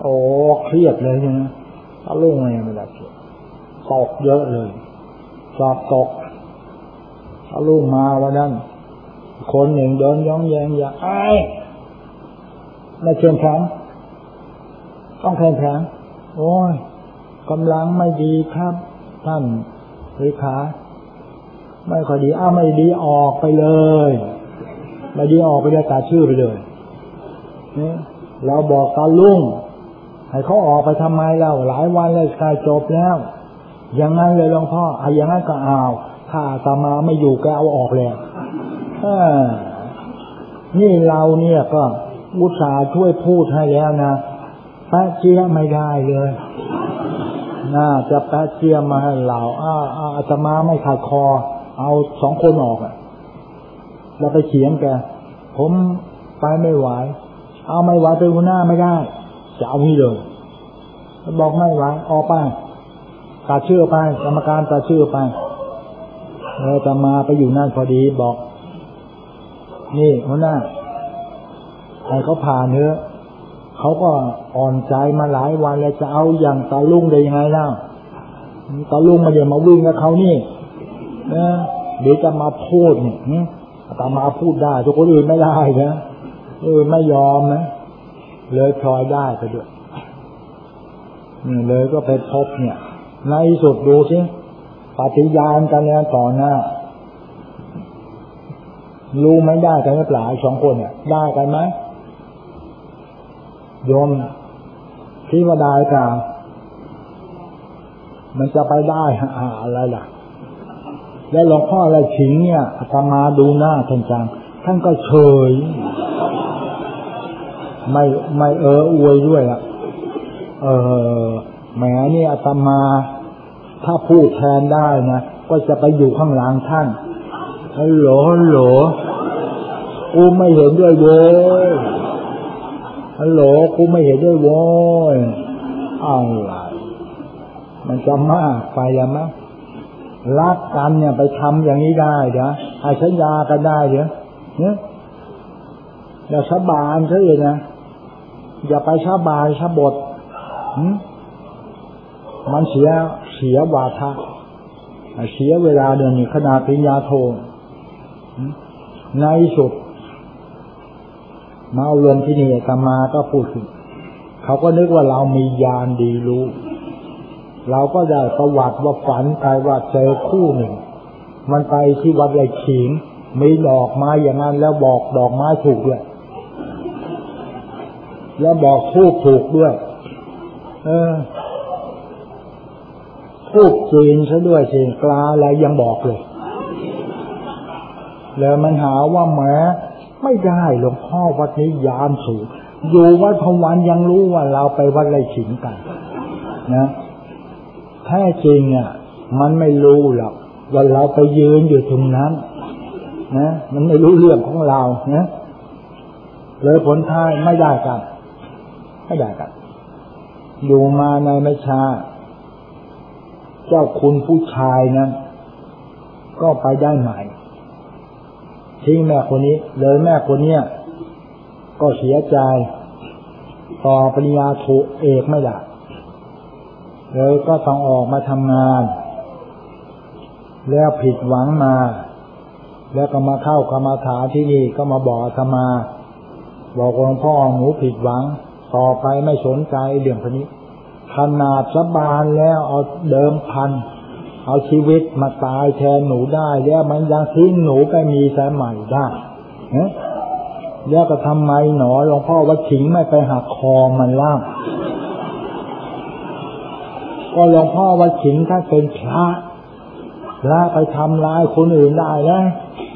โอ้เครียดเลยใช่ไหมถ้าลุงไงไม่ได้ตกเยอะเลย สอบตกถ้าลุงมาวันนั้น คนหนึ่งเดินย้องแยงอยากไอ้ไม่เชื่อแข็งต้องแข็งแข็งโอ้ยกำลังไม่ดีครับ ท่านเลขาไม่ค่อยดีอ้าไม่ดีออกไปเลย ไม่ดีออกไปเลยตัดชื่อไปเลยนี่เราบอกตาลุงให้เขาออกไปทำไมเราหลายวันเลยกายจบแล้ว อย่างนั้นเลยหลวงพ่อไอ้อย่างนั้นก็เอาถ้าตามาไม่อยู่ก็เอาออกแล้วนี่เราเนี่ยก็อุตส่าห์ช่วยพูดให้แล้วนะแปะเจียไม่ได้เลยน่าจะแปะเจียมาให้เราอ้าอาตมาไม่ขาดคอ เอาสองคนออกอะ แล้วไปเขียนแกผมไปไม่ไหว เอาไม่ไหวเป็นหัวหน้าไม่ได้ จะเอานี่เลยบอกไม่ไหวออกไปตัดชื่อไป กรรมการตัดชื่อไปเออจะมาไปอยู่นั่นพอดีบอก นี่หัวหน้าให้เขาผ่านเนื้อเขาก็อ่อนใจมาหลายวันแล้วจะเอาอย่างตาลุงได้ยังไงเล่าตาลุงมาเดี๋ยวมาวิ่งกับเขานี่นะเดี๋ยวจะมาพูดเนี่ย ตามาพูดได้ทุกคนอื่นไม่ได้นะเออไม่ยอมนะเลยพลอยได้ไปด้วยเลยก็ไปพบเนี่ย ในสุดดูสิปฏิญาณกันแล้วต่อหน้า รู้ไม่ได้กันหรือเปล่าสองคนเนี่ย ได้กันไหมโยมที่ว่าได้กล่าวมันจะไปได้อะไรล่ะ แล้วหลวงพ่ออะไรฉิงเนี่ยอาตมาดูหน้าท่านจังท่านก็เฉย ไม่ไม่เอออวยด้วยล่ะ เออแหมนี่อาตมา ถ้าพูดแทนได้นะก็จะไปอยู่ข้างหลังท่านฮัลโหลฮัลโหลกูไม่เห็นด้วยเว้ยฮัลโหลกูไม่เห็นด้วยโว้ยอะไรมันจะมากไปแล้วมั้ง รักกันเนี่ยไปทำอย่างนี้ได้เดี๋ยวให้สัญญากันได้เดี๋ยวเนี่ยอย่าสาบานเถอะนะอย่าไปสาบานสาบทมันเสียเสียวาทะเสียเวลาเดือนนี้ขนาดปิญญาโทในสุดมาเอารวมที่นี่ตมาก็พูดถึงเขาก็นึกว่าเรามียานดีรู้ เราก็ได้ประวัติว่าฝันไปว่าเจอคู่หนึ่ง มันไปที่วัดไรขิงมีดอกไม้อย่างนั้นแล้วบอกดอกไม้ถูกด้วย แล้วบอกทูกถูกด้วย เออทูกจีนซะด้วยสิกลาอะไรยังบอกเลย แล้วมันหาว่าแม้ไม่ได้หลวงพ่อวัดนี้ยานสูงอยู่วัดพวันยังรู้ว่าเราไปวัดไรขิงกัน นะ แท้จริงอะ มันไม่รู้หรอกว่าเราไปยืนอยู่ตรงนั้นนะมันไม่รู้เรื่องของเรานะเลยผลท้ายไม่ได้กันไม่ได้กัน อยู่มาในไม่ช้าเจ้าคุณผู้ชายนั้น ก็ไปได้ใหม่ทิ้งแม่คนนี้ เลยแม่คนเนี้ยก็เสียใจ ต่อปริญญาโทเอกไม่ได้ เลยก็ต้องออกมาทำงาน แล้วผิดหวังมา แล้วก็มาเข้ากรรมาฐานที่นี่ก็มาบอกธรรมา บอกหลวงพ่อหนูผิดหวัง ต่อไปไม่สนใจเรื่องพนี้ ขนาดสบานแล้วเอาเดิมพัน เอาชีวิตมาตายแทนหนูได้แล้วมันยังทิ้งหนูไปมีแฟนใหม่ได้แล้วก็ทำไมหนอหลวงพ่อว่าขิงไม่ไปหักคอมันล่าง ก็หลวงพ่อว่าขิงถ้าเป็นพระพระไปทำร้ายคนอื่นได้นะ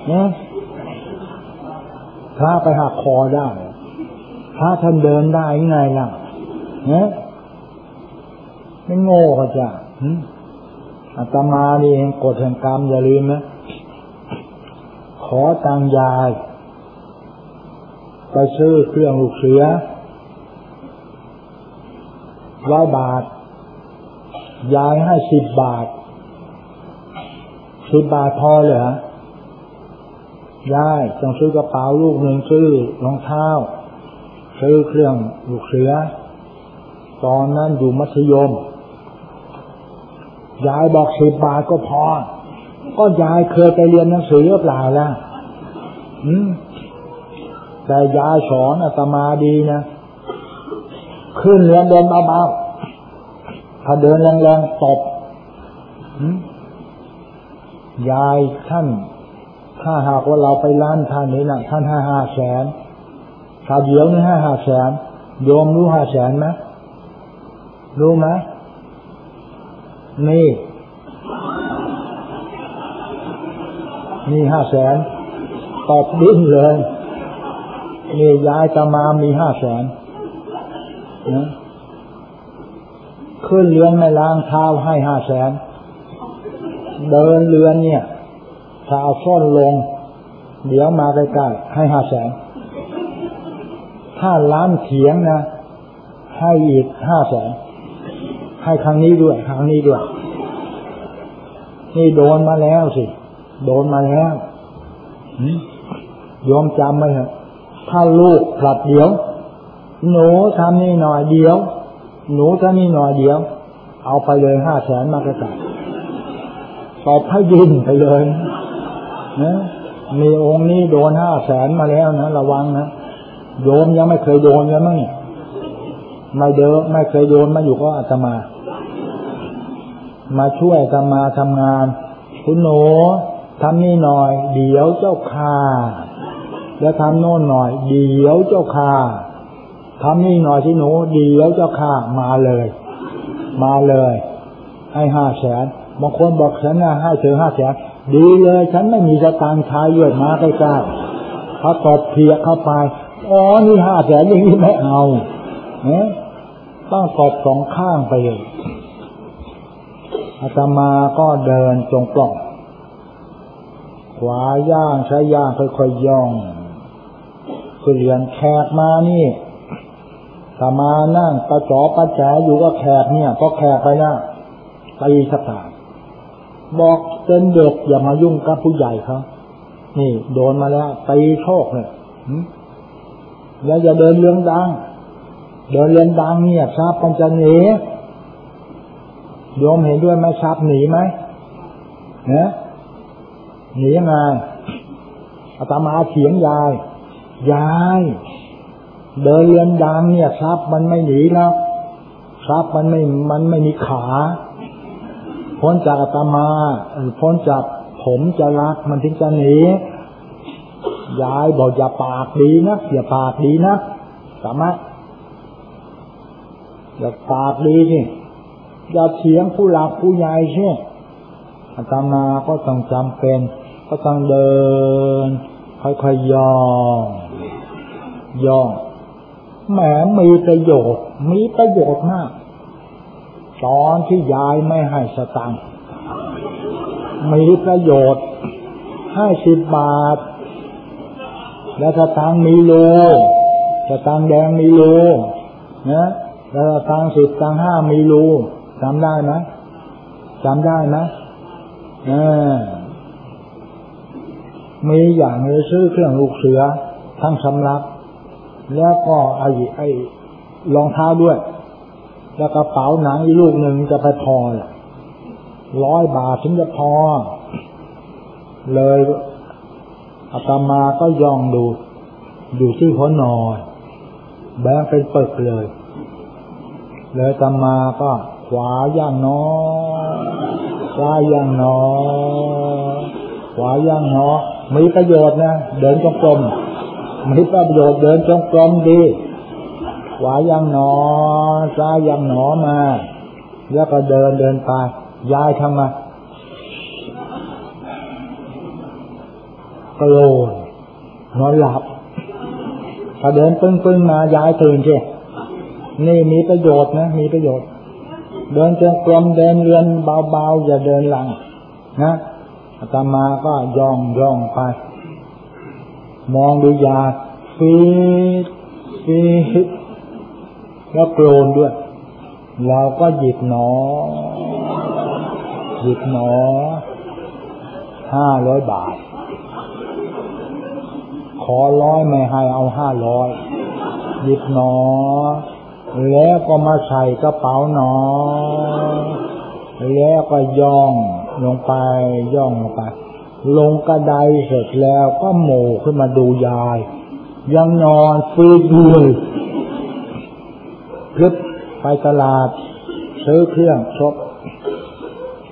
เนี่ยพระไปหักคอได้พระท่านเดินได้ยังไงล่ะเนี่ยไม่โง่ก็จะอาตมานี่เองกฎแห่งกรรมอย่าลืมนะขอตังยายไปซื้อเครื่องลูกเสือร้อยบาท ยายให้สิบบาทสิบบาทพอเหรอยายต้องซื้อกระเป๋าลูกหนึ่งซื้อรองเท้า ซื้อเครื่องลูกเสือ ตอนนั้นอยู่มัธยม ยายบอกสิบบาทก็พอ ก็ยายเคยไปเรียนหนังสือหรือเปล่าล่ะแต่ยายสอนอาตมาดีนะ ขึ้นเรียนเดินเบาๆ ถ้าเดินแรงๆตบยายท่าน ถ้าหากว่าเราไปร้านท่านนี้นะท่านห้าห้าแสนถ้าเดียวนี่ห้าห้าแสนโยมรู้ห้าแสนไหมรู้ไหมนี่ นี่ห้าแสนตอบดิ้นเลยนี่ยายตามามีห้าแสนนะ ขึ้นเรือนไม่ล้างเท้าให้ห้าแสน เดินเรือนเนี่ย ถ้าเอาซ่อนลง เดี๋ยวมาใกล้ๆให้ห้าแสน ถ้าล้านเถียงนะ ให้อีกห้าแสน ให้ครั้งนี้ด้วยครั้งนี้ด้วย นี่โดนมาแล้วสิ โดนมาแล้วยอมจำไหมครับถ้าลูกผลัดเดียว หนูทำนี่หน่อยเดียว หนูทำนี่หน่อยเดียว เอาไปเลยห้าแสนมากระต่ายตอบให้ยินไปเลยนะมีองค์นี้โดนห้าแสนมาแล้วนะระวังนะโยมยังไม่เคยโดนเลยมั้งไม่เดอไม่เคยโดนมาอยู่ก็อาตมา มาช่วยอาตมาทำงาน คุณหนูทำนี่หน่อย เดี๋ยวเจ้าค่าแล้วทำโน่นหน่อย เดี๋ยวเจ้าค่า ทำนี่หน่อยที่หนูดี๋ยวเจ้าค่ามาเลย มาเลย ให้ห้าแสนบางคนบอกฉันนะให้เธอห้าแสนดีเลย ฉันไม่มีสตางค์ใช้เยอะมาใกล้ๆเขาตบเพียเข้าไปอ๋อนี่ห้าแสนอย่างนี้ไม่เอาเนี่ยต้องตบสองข้างไปเลยอาตมาก็เดินจงกรองขวาย่างใช้ย่างค่อยๆย่องคือเรียนแขกมานี่ ตามานั่งประจอประแจอยู่ก็แขกเนี่ยก็แขกไปนะตีสตาบอกเป็นเด็กอย่ามายุ่งกับผู้ใหญ่เขานี่ โดนมาแล้วตีโชคเนี่ยแล้วอย่าเดินเรื่องดัง เดินเรื่องดังเนี่ยทรัพย์มันจะหนีโยมเห็นด้วยไหมทรัพย์หนีไหมเนี่ยหนียังไงอาตมาเถียงยาย ยาย เดินเรือนดังเนี่ยทรัพย์มันไม่หนีแล้วทรัพย์มันไม่มันไม่มีขา พ้นจากอาตมาพ้นจากผมจะรักมันถึงจะหนียายบอกอย่าปากดีนะอย่าปากดีนะสามารถอย่าปากดีสิอย่าเถียงผู้หลักผู้ใหญ่ใช่อาตมาก็ต้องจำเป็น ก็ต้องเดิน ค่อยๆย่องย่อง แหมมีประโยชน์ มีประโยชน์มาก ตอนที่ยายไม่ให้สตังค์มีประโยชน์ให้สิบบาท แล้วสตังค์มีโลสตังค์แดงมีโลนะแล้วสตังค์สิบตังค์ห้ามีโลจำได้ไหมจำได้ไหมมีอย่างเลยซื้อเครื่องลูกเสือ ทั้งสำรับ แล้วก็ไอ้ไอ้รองเท้าด้วย แล้วกระเป๋าหนังอีลูกหนึ่งจะไปพอร้อยบาทถึงจะพอ เลยอาตมาก็ย่องดู อยู่ที่หัวนอนแบงเป็นเปิดเลย เลยอาตมาก็ขวาย่างน้อซ้ายย่างน้อขวาย่างน้อมีประโยชน์นะ เดินจงกรม มีประโยชน์เดินจงกรมดีขวาย่างหนอ ซ้ายย่างหนอมา แล้วก็เดินเดินไปย้ายทำมากระโลนนอนหลับพอเดินปึ้งปึ้งมาย้ายตื่นใช่นี่มีประโยชน์นะ มีประโยชน์ เดินจงกรมเดินเรือนเบาๆ อย่าเดินหลัง นะอาตมาก็ย่องย่องไป มองดูยาฟีดฟีดแล้วโกรนด้วย เราก็หยิบหนอ หยิบหนอห้าร้อยบาท ขอร้อยไม่ให้เอาห้าร้อยหยิบหนอ แล้วก็มาใส่กระเป๋าหนอ แล้วก็ย่องลงไปย่องลงไป ลงกระไดเสร็จแล้วก็โมขึ้นมาดูยาย ยังนอนฟื้นอยู่เลยพลึบไปตลาด ซื้อเครื่องชก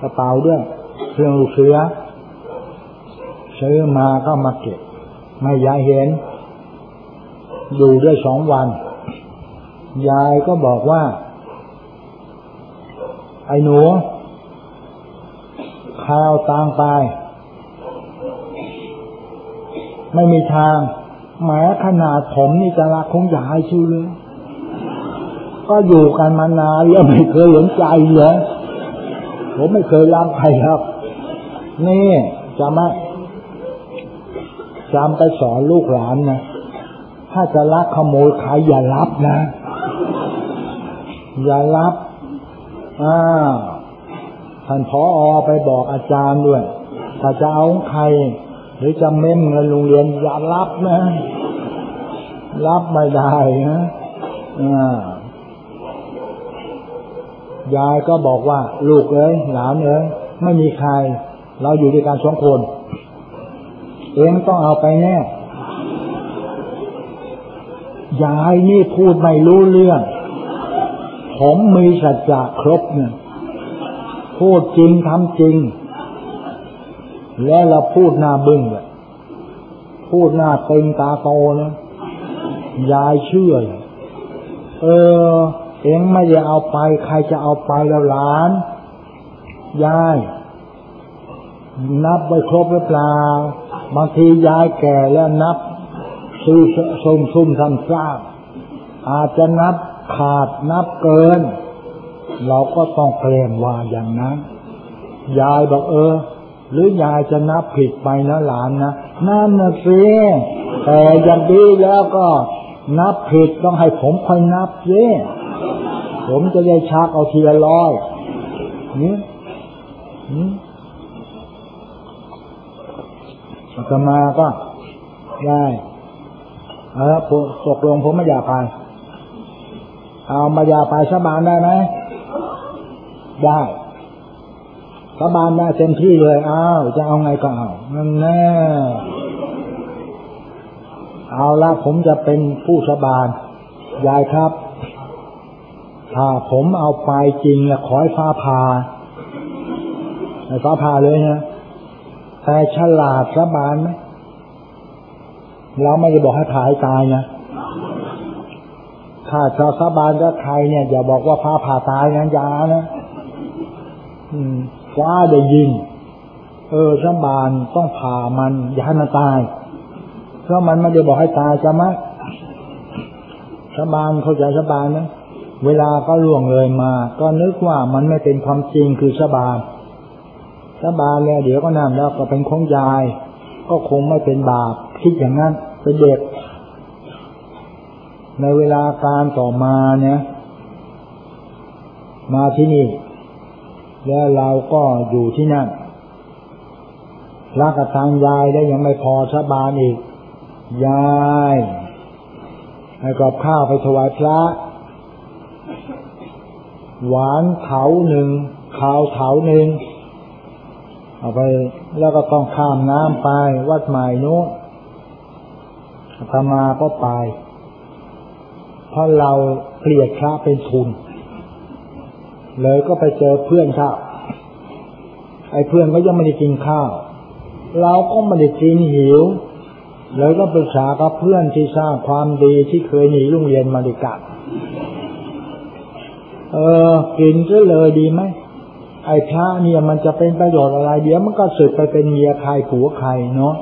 กระเป๋าด้วย เครื่องลูกเสือซื้อมาก็มาเก็บ ไม่ยายเห็น อยู่ได้สองวัน ยายก็บอกว่า ไอ้หนูข้าวตางไป ไม่มีทางแม้ขนาดผมนี่จะรักคงยายชิวเลย ก็อยู่กันมานานแล้วไม่เคยเห็นใจเลยผมไม่เคยรักใครครับ นี่จำไหมจำไปสอนลูกหลานนะถ้าจะรักขโมยใครอย่ารับนะ อย่ารับอ่าท่านพออไปบอกอาจารย์ด้วยถ้าจะเอาใคร หรือจะเม้มเงินโรงเรียนอย่ารับนะ รับไม่ได้นะยายก็บอกว่า ลูกเอ้ยหลานเอ้ยไม่มีใคร เราอยู่ด้วยกันสองคน เองต้องเอาไปแน่ยายนี่พูดไม่รู้เรื่อง ผมมีสัจจะครบเนี่ยพูดจริงทำจริง แล้วเราพูดหน้าบึ้งเลยพูดหน้าเต็งตาโตนะยายเชื่อเออ เอ็งไม่ได้เอาไป ใครจะเอาไปแล้วหลาน ยาย นับไปครบหรือเปล่าบางทียายแก่แล้วนับซื้อซุ่มซุ่มซ้ำซากอาจจะนับขาดนับเกิน เราก็ต้องเกรงว่าอย่างนั้น ยายบอกเออ หรือยายจะนับผิดไปนะหลานนะนั่นนะสิแต่อย่างดีแล้วก็นับผิดต้องให้ผมคอยนับสิผมจะได้ชักเอาทีละร้อยนี่หืมอาตมาก็ได้เออผมตกลงผมไม่อยากไปเอามายาไปสาบานได้ไหมได้ สาบานได้เต็มที่เลย อ้าว จะเอาไงก็เอานั่นแน่เอาละผมจะเป็นผู้สาบานยายครับ ถ้าผมเอาไปจริงละขอให้ฟ้าพาให้ฟ้าพาเลยนะแต่ฉลาดสาบานไหมเราไม่ได้บอกให้ถ่ายตายนะถ้าจะสาบานกับใครเนี่ยอย่าบอกว่าฟ้าผ่าตายนะอยานะ อืม ฟ้าได้ยินเออสาบานต้องผ่ามัน อย่าให้มันตาย เพราะมันไม่ได้บอกให้ตายจะไหมสาบานเข้าใจสาบานนะเวลาก็ล่วงเลยมา ก็นึกว่ามันไม่เป็นความจริงคือสาบานสาบานแล้วเดี๋ยวก็นั่นแล้วก็เป็นของยาย ก็คงไม่เป็นบาปคิดอย่างนั้นเป็นเด็ก ในเวลาการต่อมาเนี่ย มาที่นี่ แล้วเราก็อยู่ที่นั่นรักกับทางยายได้ยังไม่พอสาบานอีก ยายให้กับข้าวไปถวายพระ หวานเถาหนึ่งขาวเถาหนึ่งเอาไปแล้วก็ต้องข้ามน้ำไปวัดใหม่นู้นอาตมาก็ไป เพราะเราเกลียดพระเป็นทุน เลยก็ไปเจอเพื่อนครับไอ้เพื่อนก็ยังไม่ได้กินข้าว เราก็ไม่ได้กินหิวเลยก็ปรึกษากับเพื่อนที่สร้างความดีที่เคยหนีโรงเรียนมาดิกัดเออ กินก็เลยดีไหมไอ้พระเนี่ยมันจะเป็นประโยชน์อะไร เดี๋ยวมันก็สึกไปเป็นเมียใครผัวใครเนาะ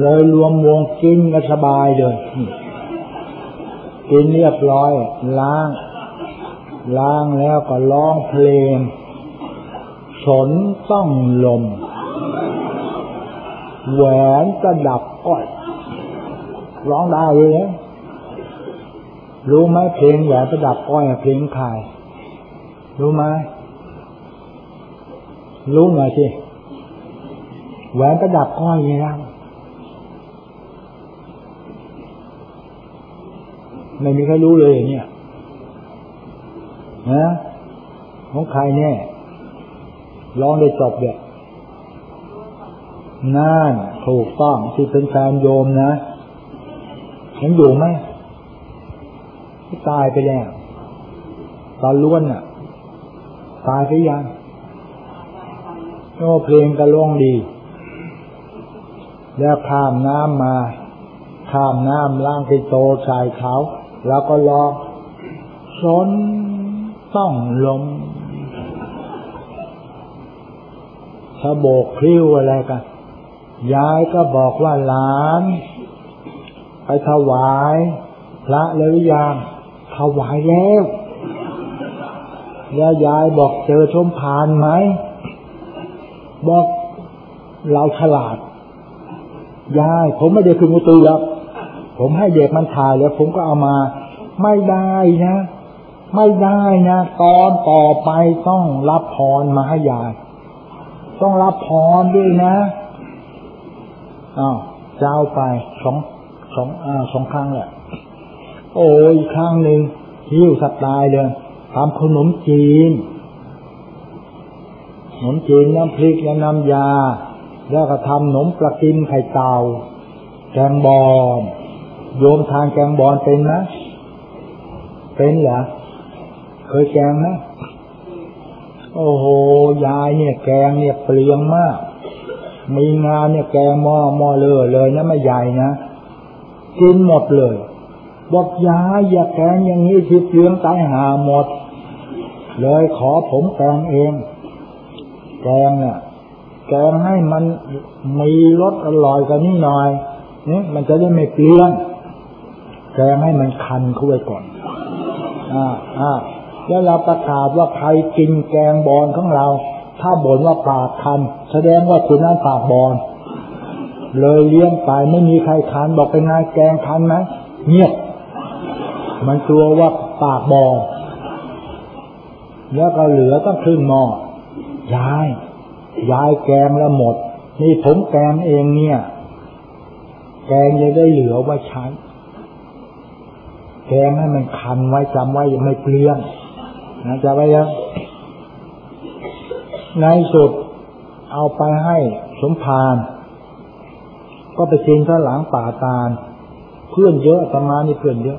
เลยรวมวงกินก็สบายเลยกินเรียบร้อยล้าง ล้างแล้วก็ร้องเพลง สนต้องลม แหวนกระดับก้อยร้องได้เลยนะรู้ไหมเพลงแหวนประดับก้อยเพลงใครรู้ไหมรู้หน่อยสิแหวนประดับก้อยยังไงไม่มีใครรู้เลยอย่างเนี้ย นะของใครแน่ร้องได้จบเด็ดนั่นถูกต้องที่เป็นแฟนโยมนะยังอยู่ไหมตายไปแล้ว ตอนล้วนอะ ตายไปยังโอ้เพลงกระล่องดี แล้วข้ามน้ำมาข้ามน้ำล่างไปโตชายเขา แล้วก็ร้อสน ต้องลมสะโบกพลิ้วอะไรกัน ยายก็บอกว่าหลาน ไปถวาย พระเลยหรือยังถวายแล้ว แล้วยายบอกเจอชมพานไหม บอกเราฉลาด ยายผมไม่ได้คือมุตุแล้วผมให้เด็กมันถ่ายแล้ว ผมก็เอามา ไม่ได้นะ ไม่ได้นะตอนต่อไปต้องรับพรมาให้ยาย ต้องรับพรด้วยนะอ้าวเจ้าไปสองสองอ่าสองครั้งแหละโอ้ยครั้งหนึ่งหิ้วสัตตายเลยทำขนมจีนขนมจีนน้ำพริกและน้ำยา แล้วก็ทำขนมปลากิมไข่เต่าแกงบอลโยมทานแกงบอลเป็นนะ เป็นเหรอ เคยแกงไหมโอ้โหยายเนี่ยแกงเนี่ยเปลืองมาก มีงานเนี่ยแกงหม้อหม้อเลอเลยนะไม่ใหญ่นะกินหมดเลยบอกยายอย่าแกงอย่างนี้ที่เปลืองตายหาหมด เลยขอผมแกงเอง แกงเนี่ยแกงให้มันมีรสอร่อยกันนี่หน่อยเนี่ยมันจะได้ไม่เปลืองแกงให้มันคันเข้าไว้ก่อน อ่าอ่า แล้วเราประกาศว่าใครกินแกงบอลของเรา ถ้าบ่นว่าปากคัน แสดงว่าคุณนั้นปากบอลเลยเลี้ยงไปไม่มีใครคันบอกเป็นไงแกงคันไหมเงียบมันกลัวว่าปากบอลแล้วก็เหลือต้องครึ่งหม้อยายยายแกงแล้วหมด นี่ผมแกงเองเนี่ย แกงจะได้เหลือไว้ใช้แกงให้มันคันไว้จำไว้ยังไม่เปลี่ยน นะจะไว้ยังในสุดเอาไปให้สมภารก็ไปกินข้าหลังป่าตาล เพื่อนเยอะประมาณนี้เพื่อนเยอะ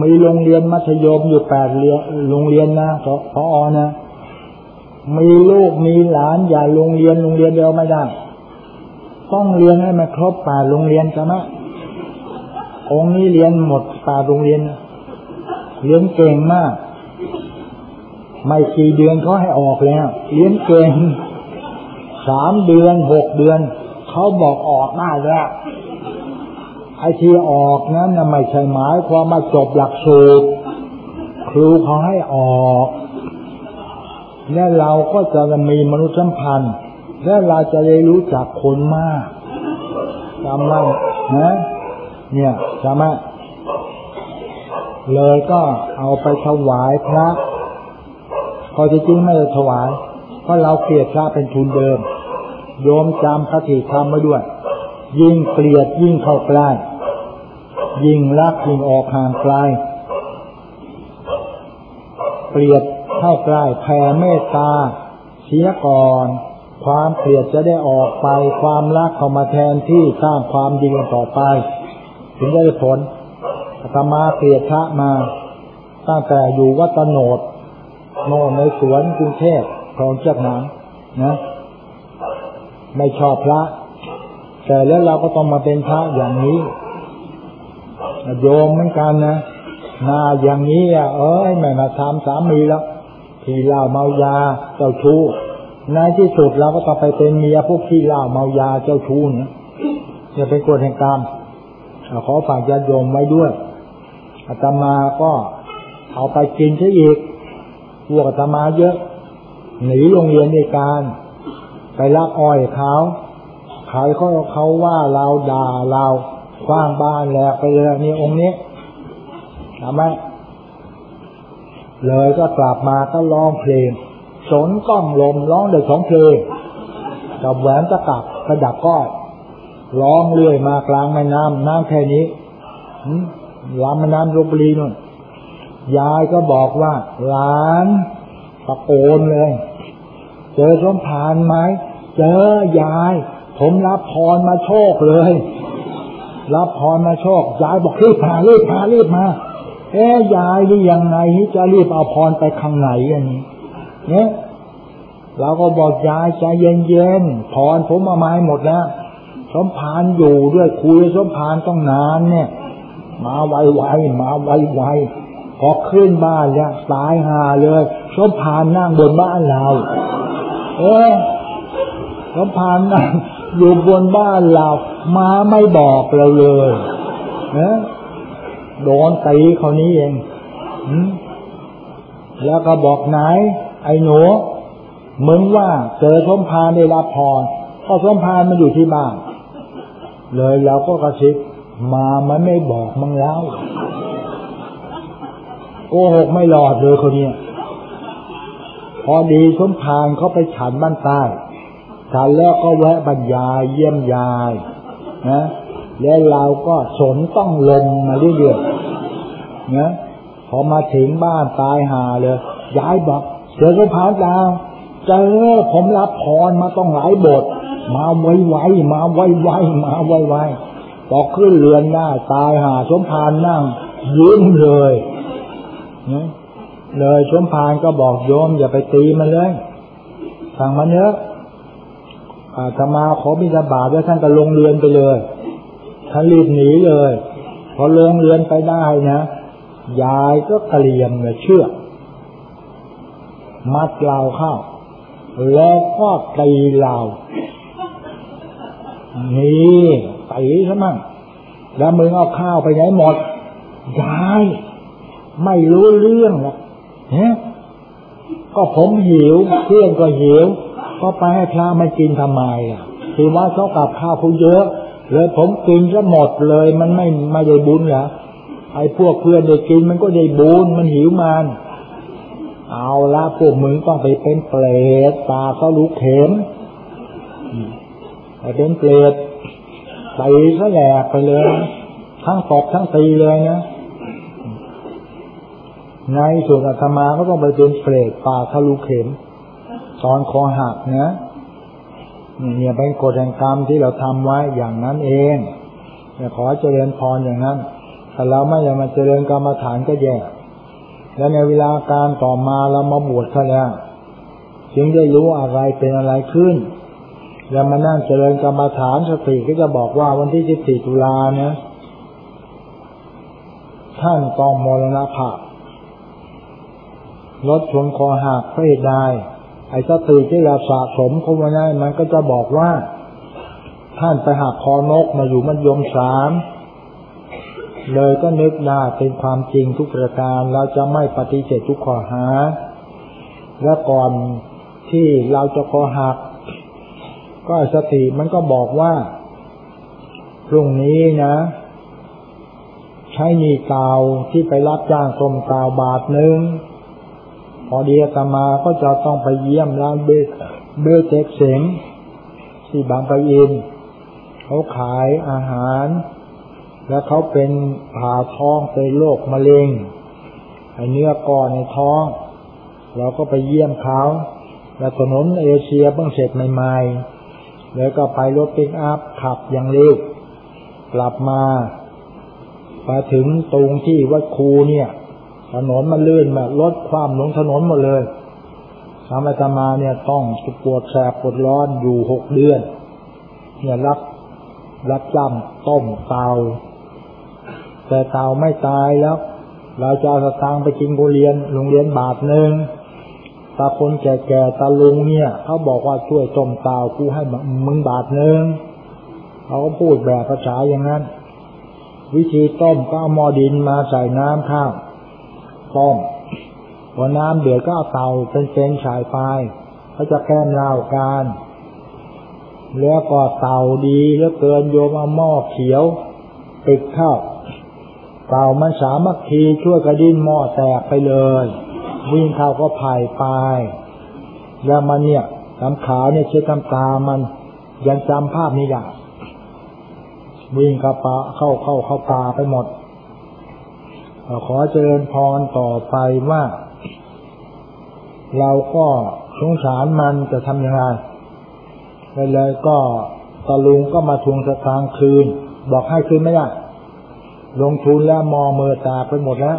มีโรงเรียนมัธยมอยู่แปดเรียนโรงเรียนนะพออนะ มีลูกมีหลานอย่าโรงเรียนโรงเรียนเดียวไม่ได้ ต้องเรียนให้มันครบแปดโรงเรียนใช่ไหมองค์นี้เรียนหมดแปดโรงเรียนเรียนเก่งมาก ไม่กี่เดือนเขาให้ออกแล้วเรียนเก่งสามเดือนหกเดือนเขาบอกออกได้แล้วไอ้ที่ออกนั้นนะไม่ใช่หมายความมาจบหลักสูตรครูเขาให้ออกและเราก็จะมีมนุษยสัมพันธ์ และเราจะได้รู้จักคนมากจำไว้นะเนี่ยจำไหมเลยก็เอาไปถวายพระ พอจริงไม่ได้ถวาย เพราะเราเกลียดพระเป็นทุนเดิม โยมจำคติธรรมไว้ด้วย ยิ่งเกลียดยิ่งเข้าใกล้ ยิ่งรักยิ่งออกห่างไกล เกลียดเข้าใกล้แผ่เมตตา เสียก่อน ความเกลียดจะได้ออกไป ความรักเข้ามาแทนที่สร้างความดีต่อไป ถึงจะได้ผลอาตมาเกลียดพระมา ตั้งแต่อยู่วัดตโนด โน่นในสวนกรุงเทพคลองเชือกน้ำนะ ไม่ชอบพระ แต่แล้วเราก็ต้องมาเป็นพระอย่างนี้โยมเหมือนกันนะนาอย่างนี้อะเอ้ยไม่มาทำสามีแล้วทีเหล้าเมายาเจ้าชู้ในที่สุดเราก็ต้องไปเป็นเมียพวกที่เหล้าเมายาเจ้าชู้เนี่ยจะเป็นกฎแห่งกรรมขอฝากญาติโยมไว้ด้วยอาตมาก็เอาไปกินซะอีก พวกอาตมาเยอะ หนีโรงเรียนในการ ไปลักอ้อยเขาขายเขาเขาว่าเราด่าเราคว้างบ้านแหลกไปเลยนี่องค์นี้ทำไหมเลยก็กลับมาก็ร้องเพลง สนกล้องลมร้องเด็กสองเพลงกับแหวนตะกับกระดับก้อยร้องเรื่อยมากลางแม่น้ำน้ำแค่นี้ลำแม่น้ำลบบุรีนู่น ยายก็บอกว่า หลานตะโกนเลย เจอสมผานไหม เจอยาย ผมรับพรมาโชคเลย รับพรมาโชค ยายบอกรีบพารีบพารีบมาเอ๊ยายนี่ยังไงจะรีบเอาพรไปข้างไหนอันนี้เนี่ยเราก็บอกยายใจเย็นๆพรผมมาไม้หมดแล้วสมพานอยู่ด้วยคุยสมพานต้องนานเนี่ย มาไวๆมาไวๆ พอขึ้นบ้านแล้วตายหาเลยสมพานนั่งบนบ้านเรา เออสมพานนั่งอยู่บนบ้านเรา มาไม่บอกเราเลยนะโดนตีเขานี้เองแล้วก็บอกไหน ไอ้หนูมึงว่าเจอสมพานได้รับพรพราะสมพานมันอยู่ที่บ้าน เลยเราก็กระชิบมามันไม่บอกมึงแล้ว โกหกไม่หลอดเลยคนเนี้ยพอดีสมพานเขาไปฉันบ้านใต้ฉันแล้วก็แวะบรรยายเยี่ยมยายนะแล้วเราก็สนต้องลงมาเรื่อยๆนะพอมาถึงบ้านตายหาเลยยายบอกเจอสมพานแล้วเจอผมรับพรมาต้องหลายบท มาไวไวมาไวไวมาไวไวพอขึ้นเรือนได้ตายหาสมพานนั่งยิ้มเลย นะเลยสมพานก็บอกโยม อย่าไปตีมันเลยสั่งมันเยอะอาตมาขอบิณฑบาตแล้วท่านก็ลงเรือนไปเลยท่านรีบหนีเลย พอลงเรือนไปได้นะยายก็เกลียมเลยเชือกมัดเราเข้า แล้วก็ตีเรานี่ตีซะมั่งแล้วมึงเอาข้าวไปไหนหมดยาย ไม่รู้เรื่องหรอกเนี่ยก็ผมหิวเพื่อนก็หิว ก็ไปให้พระไม่กินทำไมอะคือว่าเขากับข้าวเขาเยอะเลยผมกินซะหมดเลยมันไม่ไม่ได้บุญเหรอไอ้พวกเพื่อนได้กินมันก็ได้บุญมันหิวมันเอาละพวกมึงต้องไปเป็นเปรตตาเขาลูกเข็มไปเป็นเปรตตีซะแหลกไปเลย ทั้งตบทั้งตีเลยนะ ในส่วนอาตมาก็ต้องไปเป็นเปรตปาทะลุเข็ม ตอนคอหักนะเนี่ยเป็นกฎแห่งกรรมที่เราทำไว้อย่างนั้นเองแต่ขอเจริญพรอย่างนั้นแต่เราไม่อยากมาเจริญกรรมฐานก็แย่แล้วในเวลาการต่อมาเรามาบวชเขาแล้วจึงได้รู้อะไรเป็นอะไรขึ้น แล้วมานั่งเจริญกรรมฐานสติก็จะบอกว่าวันที่ 14 ตุลาเนี่ยท่านต้องมรณภาพ รถชนคอหักเพราะเหตุใดไอ้สติที่เราสะสมเข้ามาได้มันก็จะบอกว่า ท่านไปหักคอนกมาอยู่มันยมสามเลยก็นึกได้เป็นความจริงทุกประการเราจะไม่ปฏิเสธทุกข้อหา และก่อนที่เราจะคอหัก ก็สติมันก็บอกว่า พรุ่งนี้นะ ใช้มีกาวที่ไปรับจ้างสมกาวบาทหนึ่ง พอดีอาตมาก็จะต้องไปเยี่ยมร้านเบเบเจ็กเสงที่บางปะอินเขาขายอาหาร แล้วเขาเป็นผ่าท้องเป็นโรคมะเร็งไอเนื้อก้อนในท้อง เราก็ไปเยี่ยมเขาแล้วถนนเอเชียเพิ่งเสร็จใหม่ๆ แล้วก็ไปรถปิกอัพขับอย่างเร็ว กลับมามาถึงตรงที่วัดครูเนี่ย ถนนมันลื่นแบบรถความลงถนนหมดเลยสามอาตมาเนี่ยต้องปวดแสบปวดร้อนอยู่หกเดือน เนี่ยรับรับจำต้มเตาแต่เตาไม่ตายแล้ว เราจะเอาสตางค์ไปกินโรงเรียนโรงเรียนบาทหนึ่งตาคนแก่ๆตาลุงเนี่ย เขาบอกว่าช่วยต้มเตากูให้มึงบาทหนึ่งเขาก็พูดแบบภาษาอย่างนั้น วิธีต้มก็เอาหม้อดินมาใส่น้ำข้าว ต้มพอน้ำเดือดก็เอาเตาเป็นเซนฉายไฟเขาจะแก้มเล่าการแล้วก็เตาดีแล้วเกินโยมเอาหม้อเขียวปิดเข้าเตามันสามัคคีช่วยกระดิ้นหม้อแตกไปเลย วิ่งเข้าก็ผ่ไป แล้วมันเนี่ยทำขาเนี่ยเช็ดทำตามันยังจำภาพนี้ได้วิ่งกระปะเข้าเข้าเข้าตาไปหมด ขอเจริญพรต่อไปว่า เราก็สงสารมันจะทำยังไงเลยก็ตะลุงก็มาทวงสตางค์คืน บอกให้คืนไม่ได้ลงทุนแล้วมอเมือตาไปหมดแล้ว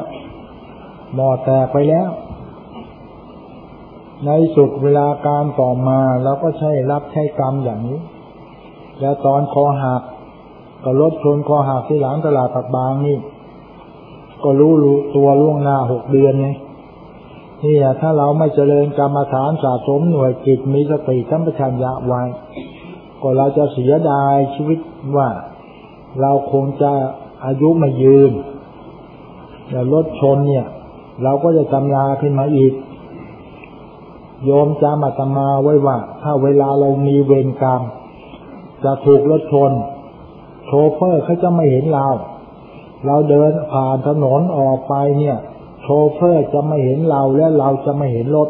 มอแตกไปแล้ว ในสุดเวลาการต่อมาเราก็ใช้รับใช้กรรมอย่างนี้ แล้วตอนคอหักก็รถชนคอหักที่หลังตลาดปักบางนี่ ก็รู้รู้ตัวล่วงหน้าหกเดือนไงนี่ถ้าเราไม่เจริญกรรมฐานสะสมหน่วยจิตมีสติสัมปชัญญะไว้ ก็เราจะเสียดายชีวิตว่า เราคงจะอายุไม่ยืนแต่รถชนเนี่ย เราก็จะจำลาขึ้นมาอีกโยมจำอาตมาไว้ว่า ถ้าเวลาเรามีเวรกรรม จะถูกรถชน โชเฟอร์เขาจะไม่เห็นเรา เราเดินผ่านถนนออกไปเนี่ย โชเฟอร์จะไม่เห็นเราและเราจะไม่เห็นรถ